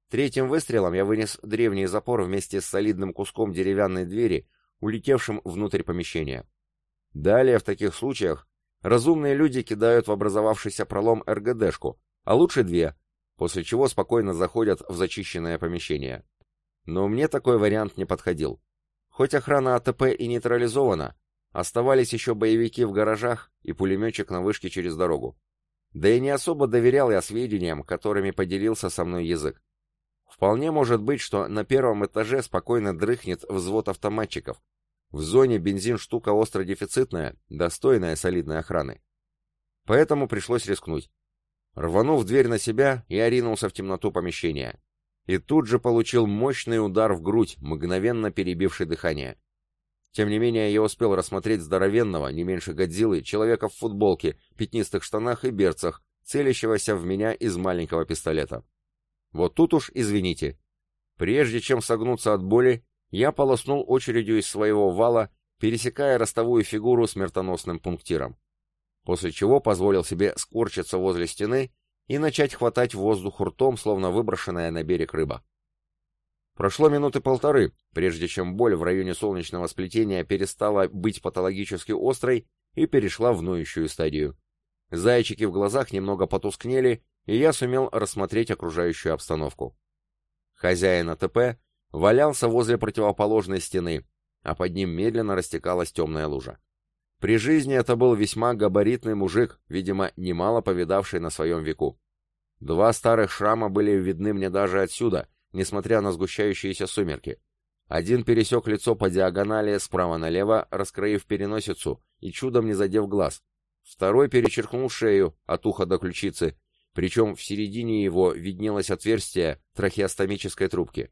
Третьим выстрелом я вынес древний запор вместе с солидным куском деревянной двери, улетевшим внутрь помещения. Далее, в таких случаях, разумные люди кидают в образовавшийся пролом РГДшку, а лучше две, после чего спокойно заходят в зачищенное помещение. Но мне такой вариант не подходил. Хоть охрана АТП и нейтрализована, Оставались еще боевики в гаражах и пулеметчик на вышке через дорогу. Да и не особо доверял я сведениям, которыми поделился со мной язык. Вполне может быть, что на первом этаже спокойно дрыхнет взвод автоматчиков. В зоне бензин штука остро дефицитная, достойная солидной охраны. Поэтому пришлось рискнуть. Рванув дверь на себя, я ринулся в темноту помещения. И тут же получил мощный удар в грудь, мгновенно перебивший дыхание. Тем не менее, я успел рассмотреть здоровенного, не меньше Годзиллы, человека в футболке, пятнистых штанах и берцах, целящегося в меня из маленького пистолета. Вот тут уж извините. Прежде чем согнуться от боли, я полоснул очередью из своего вала, пересекая ростовую фигуру смертоносным пунктиром. После чего позволил себе скорчиться возле стены и начать хватать воздух ртом, словно выброшенная на берег рыба. Прошло минуты полторы, прежде чем боль в районе солнечного сплетения перестала быть патологически острой и перешла в ноющую стадию. Зайчики в глазах немного потускнели, и я сумел рассмотреть окружающую обстановку. Хозяин АТП валялся возле противоположной стены, а под ним медленно растекалась темная лужа. При жизни это был весьма габаритный мужик, видимо, немало повидавший на своем веку. Два старых шрама были видны мне даже отсюда — несмотря на сгущающиеся сумерки. Один пересек лицо по диагонали справа налево, раскроив переносицу и чудом не задев глаз. Второй перечеркнул шею от уха до ключицы, причем в середине его виднелось отверстие трахеостомической трубки.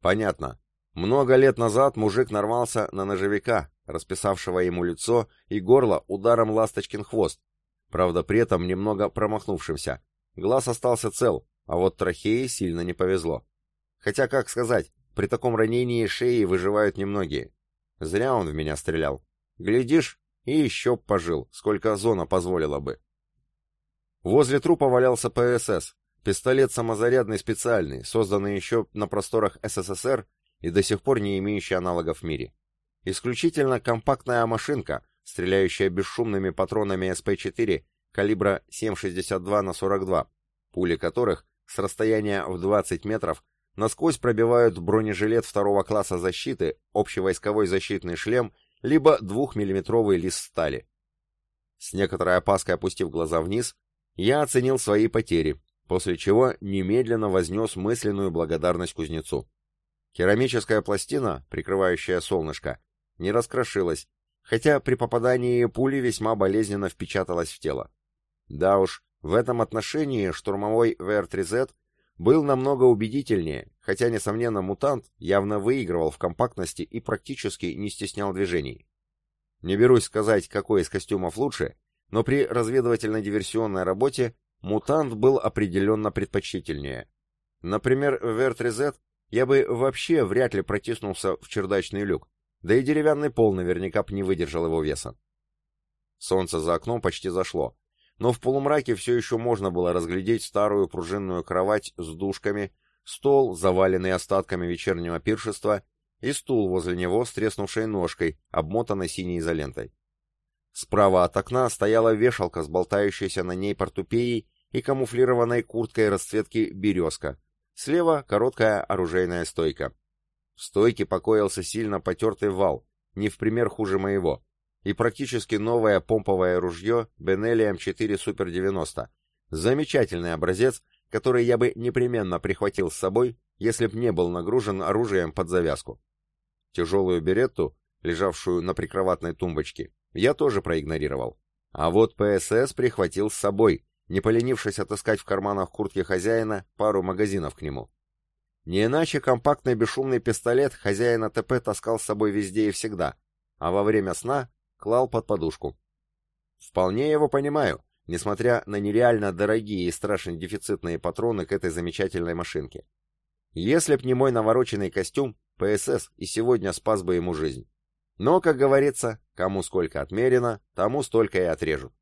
Понятно. Много лет назад мужик нарвался на ножевика, расписавшего ему лицо и горло ударом ласточкин хвост, правда при этом немного промахнувшимся. Глаз остался цел, а вот трахеи сильно не повезло. Хотя, как сказать, при таком ранении шеи выживают немногие. Зря он в меня стрелял. Глядишь, и еще пожил, сколько зона позволила бы. Возле трупа валялся ПСС, пистолет самозарядный специальный, созданный еще на просторах СССР и до сих пор не имеющий аналогов в мире. Исключительно компактная машинка, стреляющая бесшумными патронами СП-4 калибра 7,62 на 42, пули которых с расстояния в 20 метров насквозь пробивают бронежилет второго класса защиты, общевойсковой защитный шлем, либо двухмиллиметровый лист стали. С некоторой опаской опустив глаза вниз, я оценил свои потери, после чего немедленно вознес мысленную благодарность кузнецу. Керамическая пластина, прикрывающая солнышко, не раскрошилась, хотя при попадании пули весьма болезненно впечаталась в тело. Да уж, в этом отношении штурмовой ВР-3Z был намного убедительнее, хотя, несомненно, мутант явно выигрывал в компактности и практически не стеснял движений. Не берусь сказать, какой из костюмов лучше, но при разведывательно-диверсионной работе мутант был определенно предпочтительнее. Например, в Верт-Резет я бы вообще вряд ли протиснулся в чердачный люк, да и деревянный пол наверняка б не выдержал его веса. Солнце за окном почти зашло, но в полумраке все еще можно было разглядеть старую пружинную кровать с душками, стол, заваленный остатками вечернего пиршества, и стул возле него с треснувшей ножкой, обмотанной синей изолентой. Справа от окна стояла вешалка с болтающейся на ней портупеей и камуфлированной курткой расцветки «Березка», Слева короткая оружейная стойка. В стойке покоился сильно потертый вал, не в пример хуже моего, и практически новое помповое ружье Benelli M4 Super 90. Замечательный образец, который я бы непременно прихватил с собой, если б не был нагружен оружием под завязку. Тяжелую беретту, лежавшую на прикроватной тумбочке, я тоже проигнорировал. А вот ПСС прихватил с собой, не поленившись отыскать в карманах куртки хозяина пару магазинов к нему. Не иначе компактный бесшумный пистолет хозяина ТП таскал с собой везде и всегда, а во время сна клал под подушку. Вполне его понимаю, несмотря на нереально дорогие и страшно дефицитные патроны к этой замечательной машинке. Если б не мой навороченный костюм, ПСС и сегодня спас бы ему жизнь. Но, как говорится, кому сколько отмерено, тому столько и отрежут.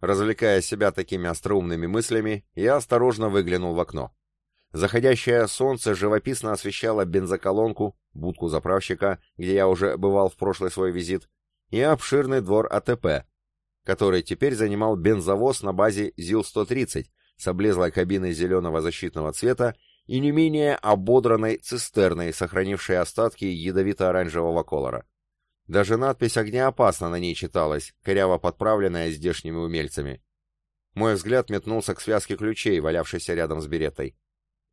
Развлекая себя такими остроумными мыслями, я осторожно выглянул в окно. Заходящее солнце живописно освещало бензоколонку, будку заправщика, где я уже бывал в прошлый свой визит, и обширный двор АТП, который теперь занимал бензовоз на базе ЗИЛ-130 с облезлой кабиной зеленого защитного цвета и не менее ободранной цистерной, сохранившей остатки ядовито-оранжевого колора. Даже надпись «Огнеопасно» на ней читалась, коряво подправленная здешними умельцами. Мой взгляд метнулся к связке ключей, валявшейся рядом с беретой.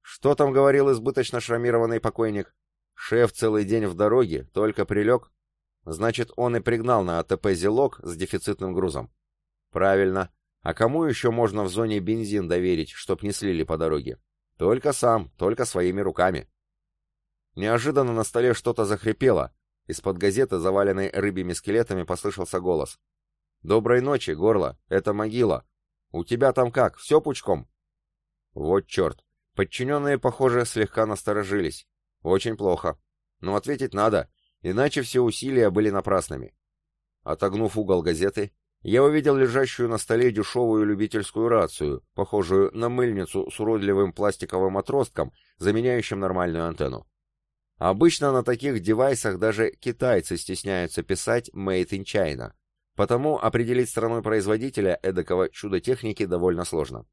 Что там говорил избыточно шрамированный покойник? Шеф целый день в дороге, только прилег? Значит, он и пригнал на АТП зелок с дефицитным грузом. Правильно. А кому еще можно в зоне бензин доверить, чтоб не слили по дороге? Только сам, только своими руками. Неожиданно на столе что-то захрипело, из-под газеты, заваленной рыбьими скелетами, послышался голос. «Доброй ночи, горло, это могила. У тебя там как, все пучком?» Вот черт. Подчиненные, похоже, слегка насторожились. Очень плохо. Но ответить надо, иначе все усилия были напрасными. Отогнув угол газеты, я увидел лежащую на столе дешевую любительскую рацию, похожую на мыльницу с уродливым пластиковым отростком, заменяющим нормальную антенну. Обычно на таких девайсах даже китайцы стесняются писать «Made in China», потому определить страну-производителя эдакого чудо техники довольно сложно.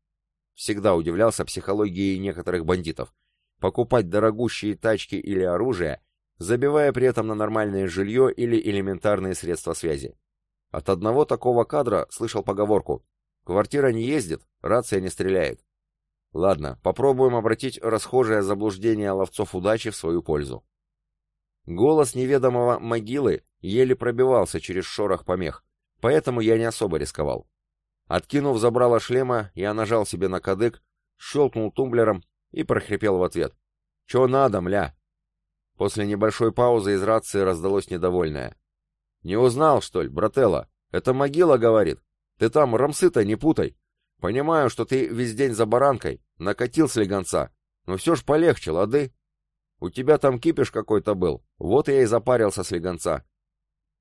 Всегда удивлялся психологии некоторых бандитов. Покупать дорогущие тачки или оружие, забивая при этом на нормальное жилье или элементарные средства связи. От одного такого кадра слышал поговорку «Квартира не ездит, рация не стреляет». Ладно, попробуем обратить расхожее заблуждение ловцов удачи в свою пользу. Голос неведомого могилы еле пробивался через шорох помех, поэтому я не особо рисковал. Откинув забрало шлема, я нажал себе на кадык, щелкнул тумблером и прохрипел в ответ. «Чё надо, мля?» После небольшой паузы из рации раздалось недовольное. «Не узнал, что ли, брателла? Это могила, говорит. Ты там рамсы-то не путай. Понимаю, что ты весь день за баранкой, накатил слегонца, но все ж полегче, лады? У тебя там кипиш какой-то был, вот я и запарился слегонца.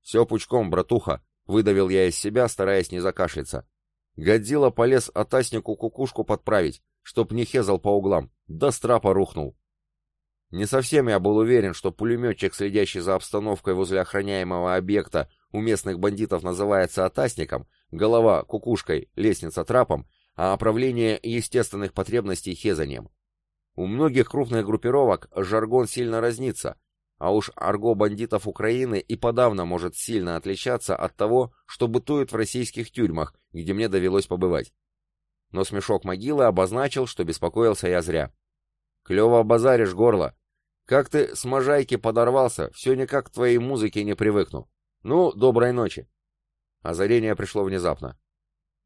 Все пучком, братуха, выдавил я из себя, стараясь не закашляться. Годзилла полез атаснику кукушку подправить, чтоб не хезал по углам, да с рухнул. Не совсем я был уверен, что пулеметчик, следящий за обстановкой возле охраняемого объекта, у местных бандитов называется атасником, голова — кукушкой, лестница — трапом, а оправление естественных потребностей — хезанием. У многих крупных группировок жаргон сильно разнится, а уж арго бандитов Украины и подавно может сильно отличаться от того, что бытует в российских тюрьмах, где мне довелось побывать. Но смешок могилы обозначил, что беспокоился я зря. «Клево базаришь, горло. Как ты с можайки подорвался, все никак к твоей музыке не привыкну. «Ну, доброй ночи!» Озарение пришло внезапно.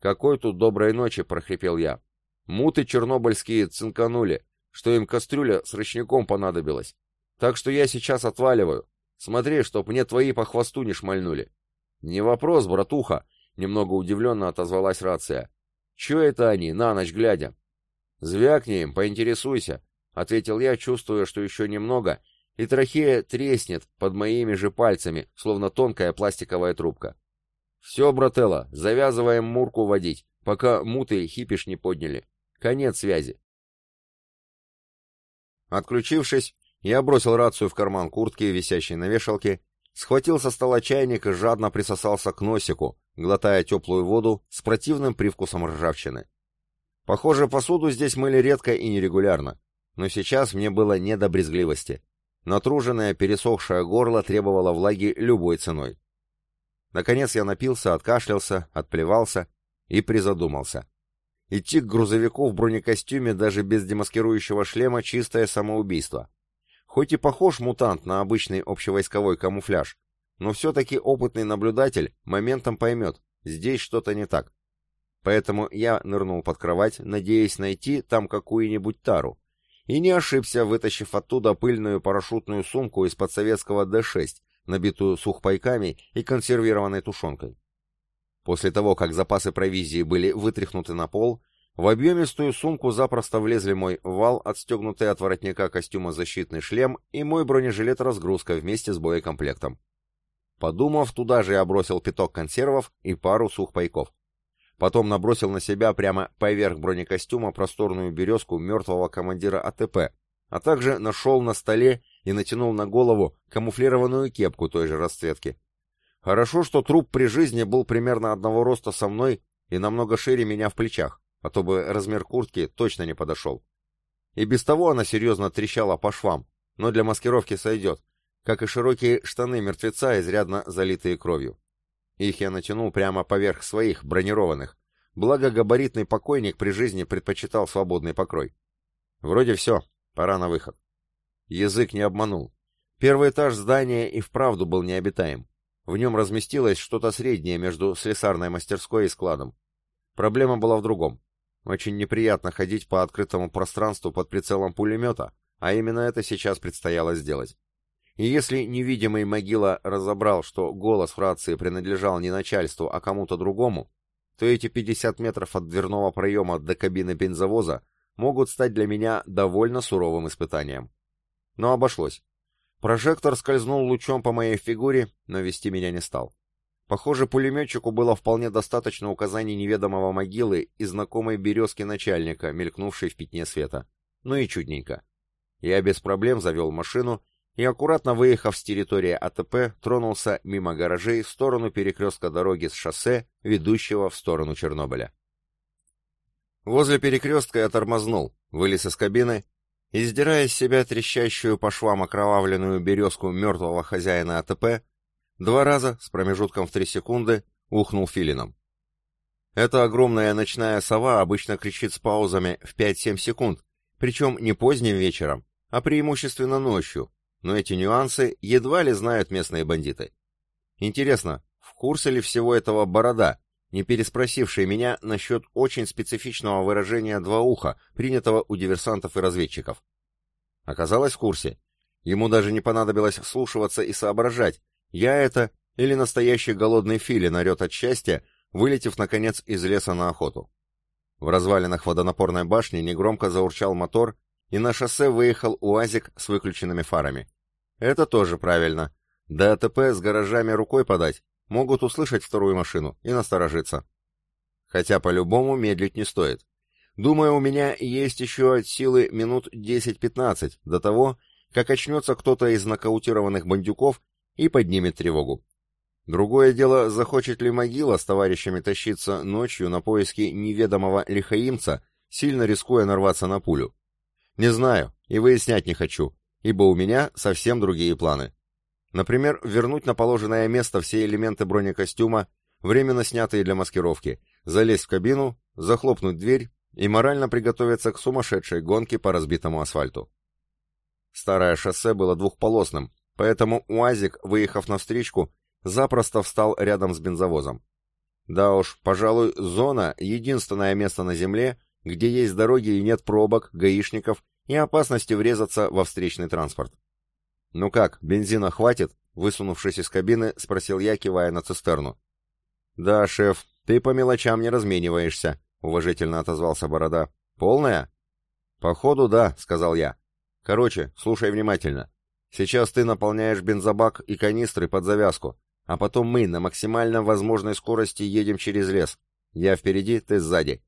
«Какой тут доброй ночи!» — прохрипел я. «Муты чернобыльские цинканули, что им кастрюля с ручником понадобилась. Так что я сейчас отваливаю. Смотри, чтоб мне твои по хвосту не шмальнули». «Не вопрос, братуха!» — немного удивленно отозвалась рация. Че это они, на ночь глядя? Звякни им, поинтересуйся, — ответил я, чувствуя, что еще немного, и трахея треснет под моими же пальцами, словно тонкая пластиковая трубка. Все, брателло, завязываем мурку водить, пока муты хипиш не подняли. Конец связи. Отключившись, я бросил рацию в карман куртки, висящей на вешалке, схватил со стола чайник и жадно присосался к носику, глотая теплую воду с противным привкусом ржавчины. Похоже, посуду здесь мыли редко и нерегулярно, но сейчас мне было не до брезгливости. Натруженное, пересохшее горло требовало влаги любой ценой. Наконец я напился, откашлялся, отплевался и призадумался. Идти к грузовику в бронекостюме даже без демаскирующего шлема — чистое самоубийство. Хоть и похож мутант на обычный общевойсковой камуфляж, но все-таки опытный наблюдатель моментом поймет, здесь что-то не так. Поэтому я нырнул под кровать, надеясь найти там какую-нибудь тару. И не ошибся, вытащив оттуда пыльную парашютную сумку из-под советского Д-6, набитую сухпайками и консервированной тушенкой. После того, как запасы провизии были вытряхнуты на пол, в объемистую сумку запросто влезли мой вал, отстегнутый от воротника костюма защитный шлем и мой бронежилет-разгрузка вместе с боекомплектом. Подумав, туда же я бросил пяток консервов и пару сухпайков. Потом набросил на себя прямо поверх бронекостюма просторную березку мертвого командира АТП, а также нашел на столе и натянул на голову камуфлированную кепку той же расцветки. Хорошо, что труп при жизни был примерно одного роста со мной и намного шире меня в плечах, а то бы размер куртки точно не подошел. И без того она серьезно трещала по швам, но для маскировки сойдет, как и широкие штаны мертвеца, изрядно залитые кровью. Их я натянул прямо поверх своих, бронированных, благо габаритный покойник при жизни предпочитал свободный покрой. Вроде все, пора на выход. Язык не обманул. Первый этаж здания и вправду был необитаем. В нем разместилось что-то среднее между слесарной мастерской и складом. Проблема была в другом. Очень неприятно ходить по открытому пространству под прицелом пулемета, а именно это сейчас предстояло сделать. И если невидимый могила разобрал, что голос в рации принадлежал не начальству, а кому-то другому, то эти 50 метров от дверного проема до кабины бензовоза могут стать для меня довольно суровым испытанием. Но обошлось. Прожектор скользнул лучом по моей фигуре, но вести меня не стал. Похоже, пулеметчику было вполне достаточно указаний неведомого могилы и знакомой березки начальника, мелькнувшей в пятне света. Ну и чудненько. Я без проблем завел машину и, аккуратно выехав с территории АТП, тронулся мимо гаражей в сторону перекрестка дороги с шоссе, ведущего в сторону Чернобыля. Возле перекрестка я тормознул, вылез из кабины и, сдирая с себя трещащую по швам окровавленную березку мертвого хозяина АТП, два раза, с промежутком в три секунды, ухнул филином. Эта огромная ночная сова обычно кричит с паузами в 5-7 секунд, причем не поздним вечером, а преимущественно ночью, но эти нюансы едва ли знают местные бандиты. Интересно, в курсе ли всего этого борода, не переспросивший меня насчет очень специфичного выражения «два уха», принятого у диверсантов и разведчиков. Оказалось в курсе. Ему даже не понадобилось вслушиваться и соображать, я это или настоящий голодный филин орет от счастья, вылетев, наконец, из леса на охоту. В развалинах водонапорной башни негромко заурчал мотор, и на шоссе выехал УАЗик с выключенными фарами. Это тоже правильно. До АТП с гаражами рукой подать, могут услышать вторую машину и насторожиться. Хотя по-любому медлить не стоит. Думаю, у меня есть еще от силы минут 10-15 до того, как очнется кто-то из нокаутированных бандюков и поднимет тревогу. Другое дело, захочет ли могила с товарищами тащиться ночью на поиски неведомого лихаимца, сильно рискуя нарваться на пулю. Не знаю и выяснять не хочу, ибо у меня совсем другие планы. Например, вернуть на положенное место все элементы бронекостюма, временно снятые для маскировки, залезть в кабину, захлопнуть дверь и морально приготовиться к сумасшедшей гонке по разбитому асфальту. Старое шоссе было двухполосным, поэтому УАЗик, выехав на встречку, запросто встал рядом с бензовозом. Да уж, пожалуй, зона — единственное место на земле, где есть дороги и нет пробок, гаишников и опасности врезаться во встречный транспорт. «Ну как, бензина хватит?» — высунувшись из кабины, спросил я, кивая на цистерну. «Да, шеф, ты по мелочам не размениваешься», — уважительно отозвался Борода. «Полная?» «Походу, да», — сказал я. «Короче, слушай внимательно. Сейчас ты наполняешь бензобак и канистры под завязку, а потом мы на максимально возможной скорости едем через лес. Я впереди, ты сзади.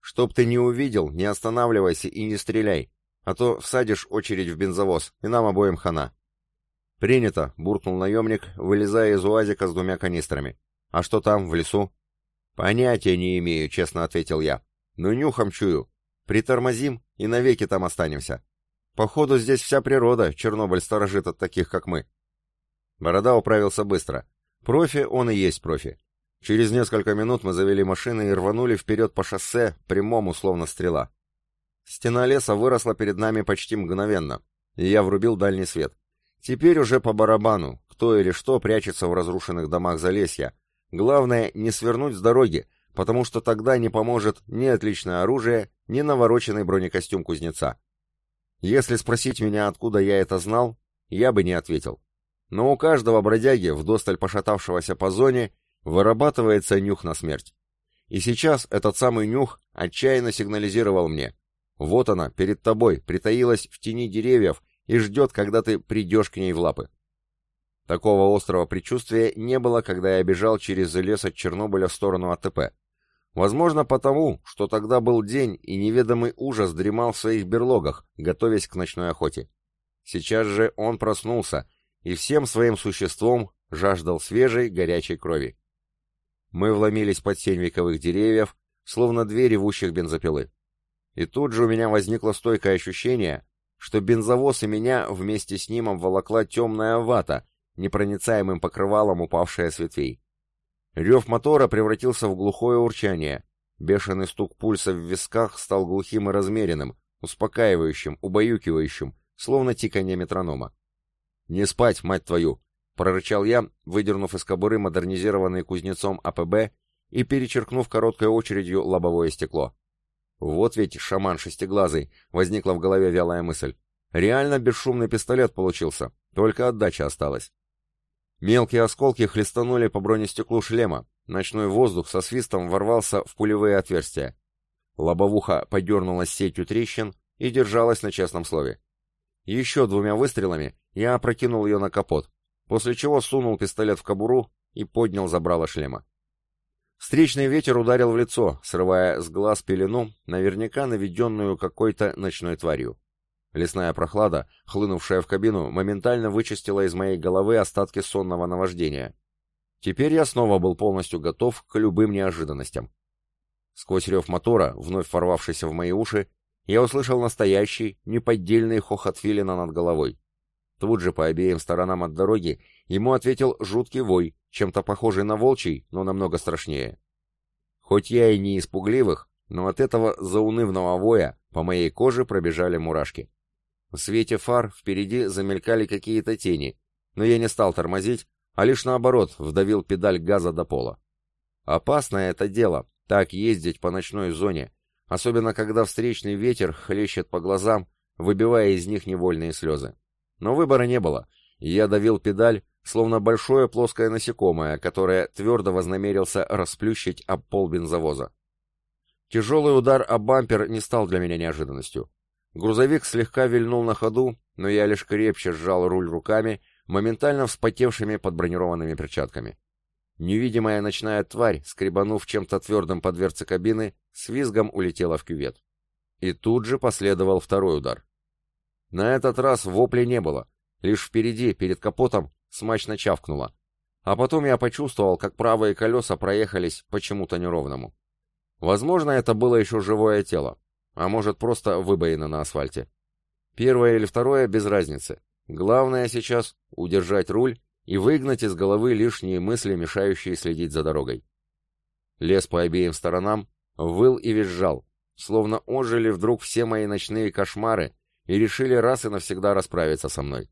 Чтоб ты не увидел, не останавливайся и не стреляй, а то всадишь очередь в бензовоз, и нам обоим хана». «Принято», — буркнул наемник, вылезая из уазика с двумя канистрами. «А что там, в лесу?» «Понятия не имею», — честно ответил я. «Но нюхом чую. Притормозим и навеки там останемся. Походу, здесь вся природа, Чернобыль сторожит от таких, как мы». Борода управился быстро. Профи он и есть профи. Через несколько минут мы завели машины и рванули вперед по шоссе, прямому, словно стрела. Стена леса выросла перед нами почти мгновенно, и я врубил дальний свет. Теперь уже по барабану, кто или что прячется в разрушенных домах Залесья, Главное, не свернуть с дороги, потому что тогда не поможет ни отличное оружие, ни навороченный бронекостюм кузнеца. Если спросить меня, откуда я это знал, я бы не ответил. Но у каждого бродяги, вдосталь пошатавшегося по зоне, вырабатывается нюх на смерть. И сейчас этот самый нюх отчаянно сигнализировал мне. Вот она, перед тобой, притаилась в тени деревьев и ждет, когда ты придешь к ней в лапы. Такого острого предчувствия не было, когда я бежал через лес от Чернобыля в сторону АТП. Возможно, потому, что тогда был день, и неведомый ужас дремал в своих берлогах, готовясь к ночной охоте. Сейчас же он проснулся и всем своим существом жаждал свежей, горячей крови. Мы вломились под сень вековых деревьев, словно две ревущих бензопилы. И тут же у меня возникло стойкое ощущение, что бензовоз и меня вместе с ним обволокла темная вата, непроницаемым покрывалом упавшая с ветвей. Рев мотора превратился в глухое урчание. Бешеный стук пульса в висках стал глухим и размеренным, успокаивающим, убаюкивающим, словно тиканье метронома. «Не спать, мать твою!» — прорычал я, выдернув из кобуры модернизированный кузнецом АПБ и перечеркнув короткой очередью лобовое стекло. «Вот ведь шаман шестиглазый!» — возникла в голове вялая мысль. «Реально бесшумный пистолет получился, только отдача осталась». Мелкие осколки хлестанули по бронестеклу шлема, ночной воздух со свистом ворвался в пулевые отверстия. Лобовуха подернулась сетью трещин и держалась на честном слове. Еще двумя выстрелами я опрокинул ее на капот, после чего сунул пистолет в кобуру и поднял забрало шлема. Встречный ветер ударил в лицо, срывая с глаз пелену, наверняка наведенную какой-то ночной тварью. Лесная прохлада, хлынувшая в кабину, моментально вычистила из моей головы остатки сонного наваждения. Теперь я снова был полностью готов к любым неожиданностям. Сквозь рев мотора, вновь ворвавшийся в мои уши, я услышал настоящий, неподдельный хохот филина над головой. Тут же по обеим сторонам от дороги ему ответил жуткий вой, чем-то похожий на волчий, но намного страшнее. Хоть я и не из пугливых, но от этого заунывного воя по моей коже пробежали мурашки. В свете фар впереди замелькали какие-то тени, но я не стал тормозить, а лишь наоборот вдавил педаль газа до пола. Опасное это дело, так ездить по ночной зоне, особенно когда встречный ветер хлещет по глазам, выбивая из них невольные слезы. Но выбора не было, я давил педаль, словно большое плоское насекомое, которое твердо вознамерился расплющить об пол бензовоза. Тяжелый удар об бампер не стал для меня неожиданностью. Грузовик слегка вильнул на ходу, но я лишь крепче сжал руль руками, моментально вспотевшими под бронированными перчатками. Невидимая ночная тварь, скребанув чем-то твердым по дверце кабины, с визгом улетела в кювет. И тут же последовал второй удар. На этот раз вопли не было, лишь впереди, перед капотом, смачно чавкнуло. А потом я почувствовал, как правые колеса проехались почему-то неровному. Возможно, это было еще живое тело, а может просто выбоина на асфальте. Первое или второе без разницы. Главное сейчас удержать руль и выгнать из головы лишние мысли, мешающие следить за дорогой. Лес по обеим сторонам выл и визжал, словно ожили вдруг все мои ночные кошмары и решили раз и навсегда расправиться со мной.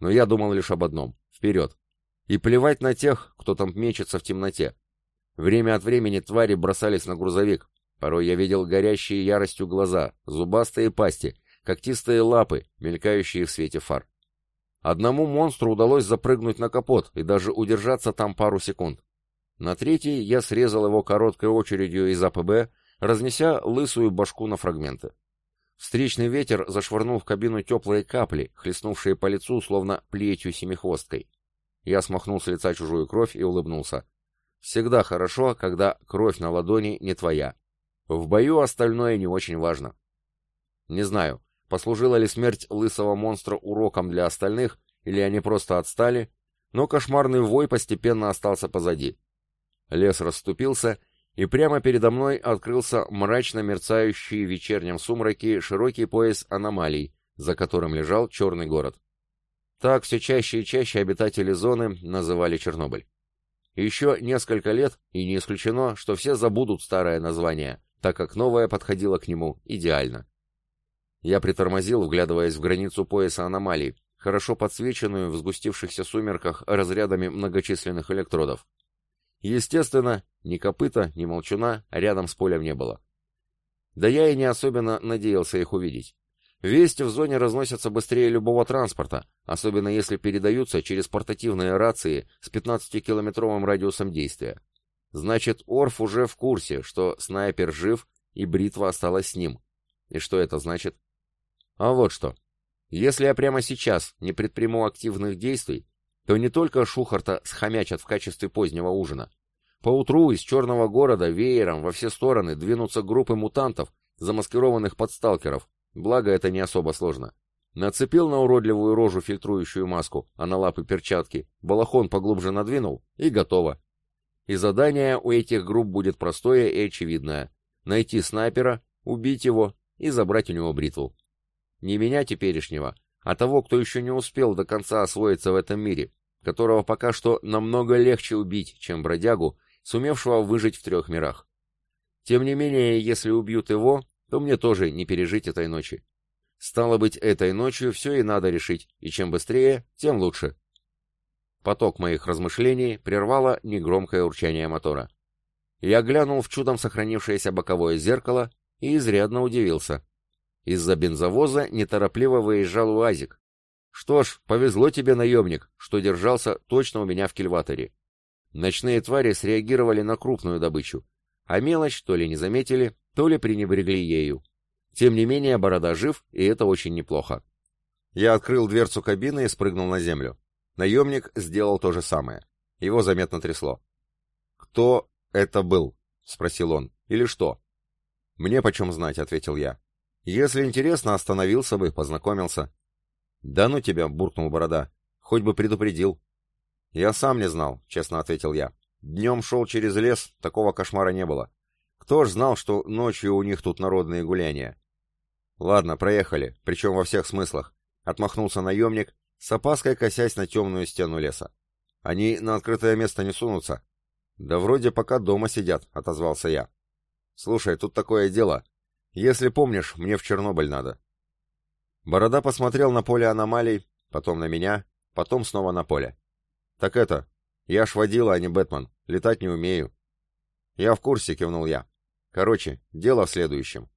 Но я думал лишь об одном — вперед. И плевать на тех, кто там мечется в темноте. Время от времени твари бросались на грузовик, Порой я видел горящие яростью глаза, зубастые пасти, когтистые лапы, мелькающие в свете фар. Одному монстру удалось запрыгнуть на капот и даже удержаться там пару секунд. На третий я срезал его короткой очередью из АПБ, разнеся лысую башку на фрагменты. Встречный ветер зашвырнул в кабину теплые капли, хлестнувшие по лицу, словно плетью семихвосткой. Я смахнул с лица чужую кровь и улыбнулся. Всегда хорошо, когда кровь на ладони не твоя. В бою остальное не очень важно. Не знаю, послужила ли смерть лысого монстра уроком для остальных, или они просто отстали, но кошмарный вой постепенно остался позади. Лес расступился, и прямо передо мной открылся мрачно мерцающий в вечернем сумраке широкий пояс аномалий, за которым лежал черный город. Так все чаще и чаще обитатели зоны называли Чернобыль. Еще несколько лет, и не исключено, что все забудут старое название, так как новое подходило к нему идеально. Я притормозил, вглядываясь в границу пояса аномалий, хорошо подсвеченную в сгустившихся сумерках разрядами многочисленных электродов. Естественно, ни копыта, ни молчуна рядом с полем не было. Да я и не особенно надеялся их увидеть. Вести в зоне разносятся быстрее любого транспорта, особенно если передаются через портативные рации с 15-километровым радиусом действия. Значит, Орф уже в курсе, что снайпер жив и бритва осталась с ним. И что это значит? А вот что. Если я прямо сейчас не предприму активных действий, то не только Шухарта схомячат в качестве позднего ужина. Поутру из черного города веером во все стороны двинутся группы мутантов, замаскированных под сталкеров, благо это не особо сложно. Нацепил на уродливую рожу фильтрующую маску, а на лапы перчатки, балахон поглубже надвинул, и готово. И задание у этих групп будет простое и очевидное. Найти снайпера, убить его и забрать у него бритву. Не меня теперешнего, а того, кто еще не успел до конца освоиться в этом мире, которого пока что намного легче убить, чем бродягу, сумевшего выжить в трех мирах. Тем не менее, если убьют его, то мне тоже не пережить этой ночи. Стало быть, этой ночью все и надо решить, и чем быстрее, тем лучше. Поток моих размышлений прервало негромкое урчание мотора. Я глянул в чудом сохранившееся боковое зеркало и изрядно удивился. Из-за бензовоза неторопливо выезжал УАЗик. Что ж, повезло тебе, наемник, что держался точно у меня в кильваторе. Ночные твари среагировали на крупную добычу, а мелочь то ли не заметили, то ли пренебрегли ею. Тем не менее, борода жив, и это очень неплохо. Я открыл дверцу кабины и спрыгнул на землю. Наемник сделал то же самое. Его заметно трясло. «Кто это был?» — спросил он. «Или что?» «Мне почем знать», — ответил я. Если интересно, остановился бы, познакомился. Да ну тебя, буркнул борода. Хоть бы предупредил. Я сам не знал, честно ответил я. Днем шел через лес, такого кошмара не было. Кто ж знал, что ночью у них тут народные гуляния? Ладно, проехали, причем во всех смыслах. Отмахнулся наемник, с опаской косясь на темную стену леса. Они на открытое место не сунутся. Да вроде пока дома сидят, отозвался я. Слушай, тут такое дело. Если помнишь, мне в Чернобыль надо. Борода посмотрел на поле аномалий, потом на меня, потом снова на поле. Так это, я ж водила, а не Бэтмен, летать не умею. Я в курсе, кивнул я. Короче, дело в следующем.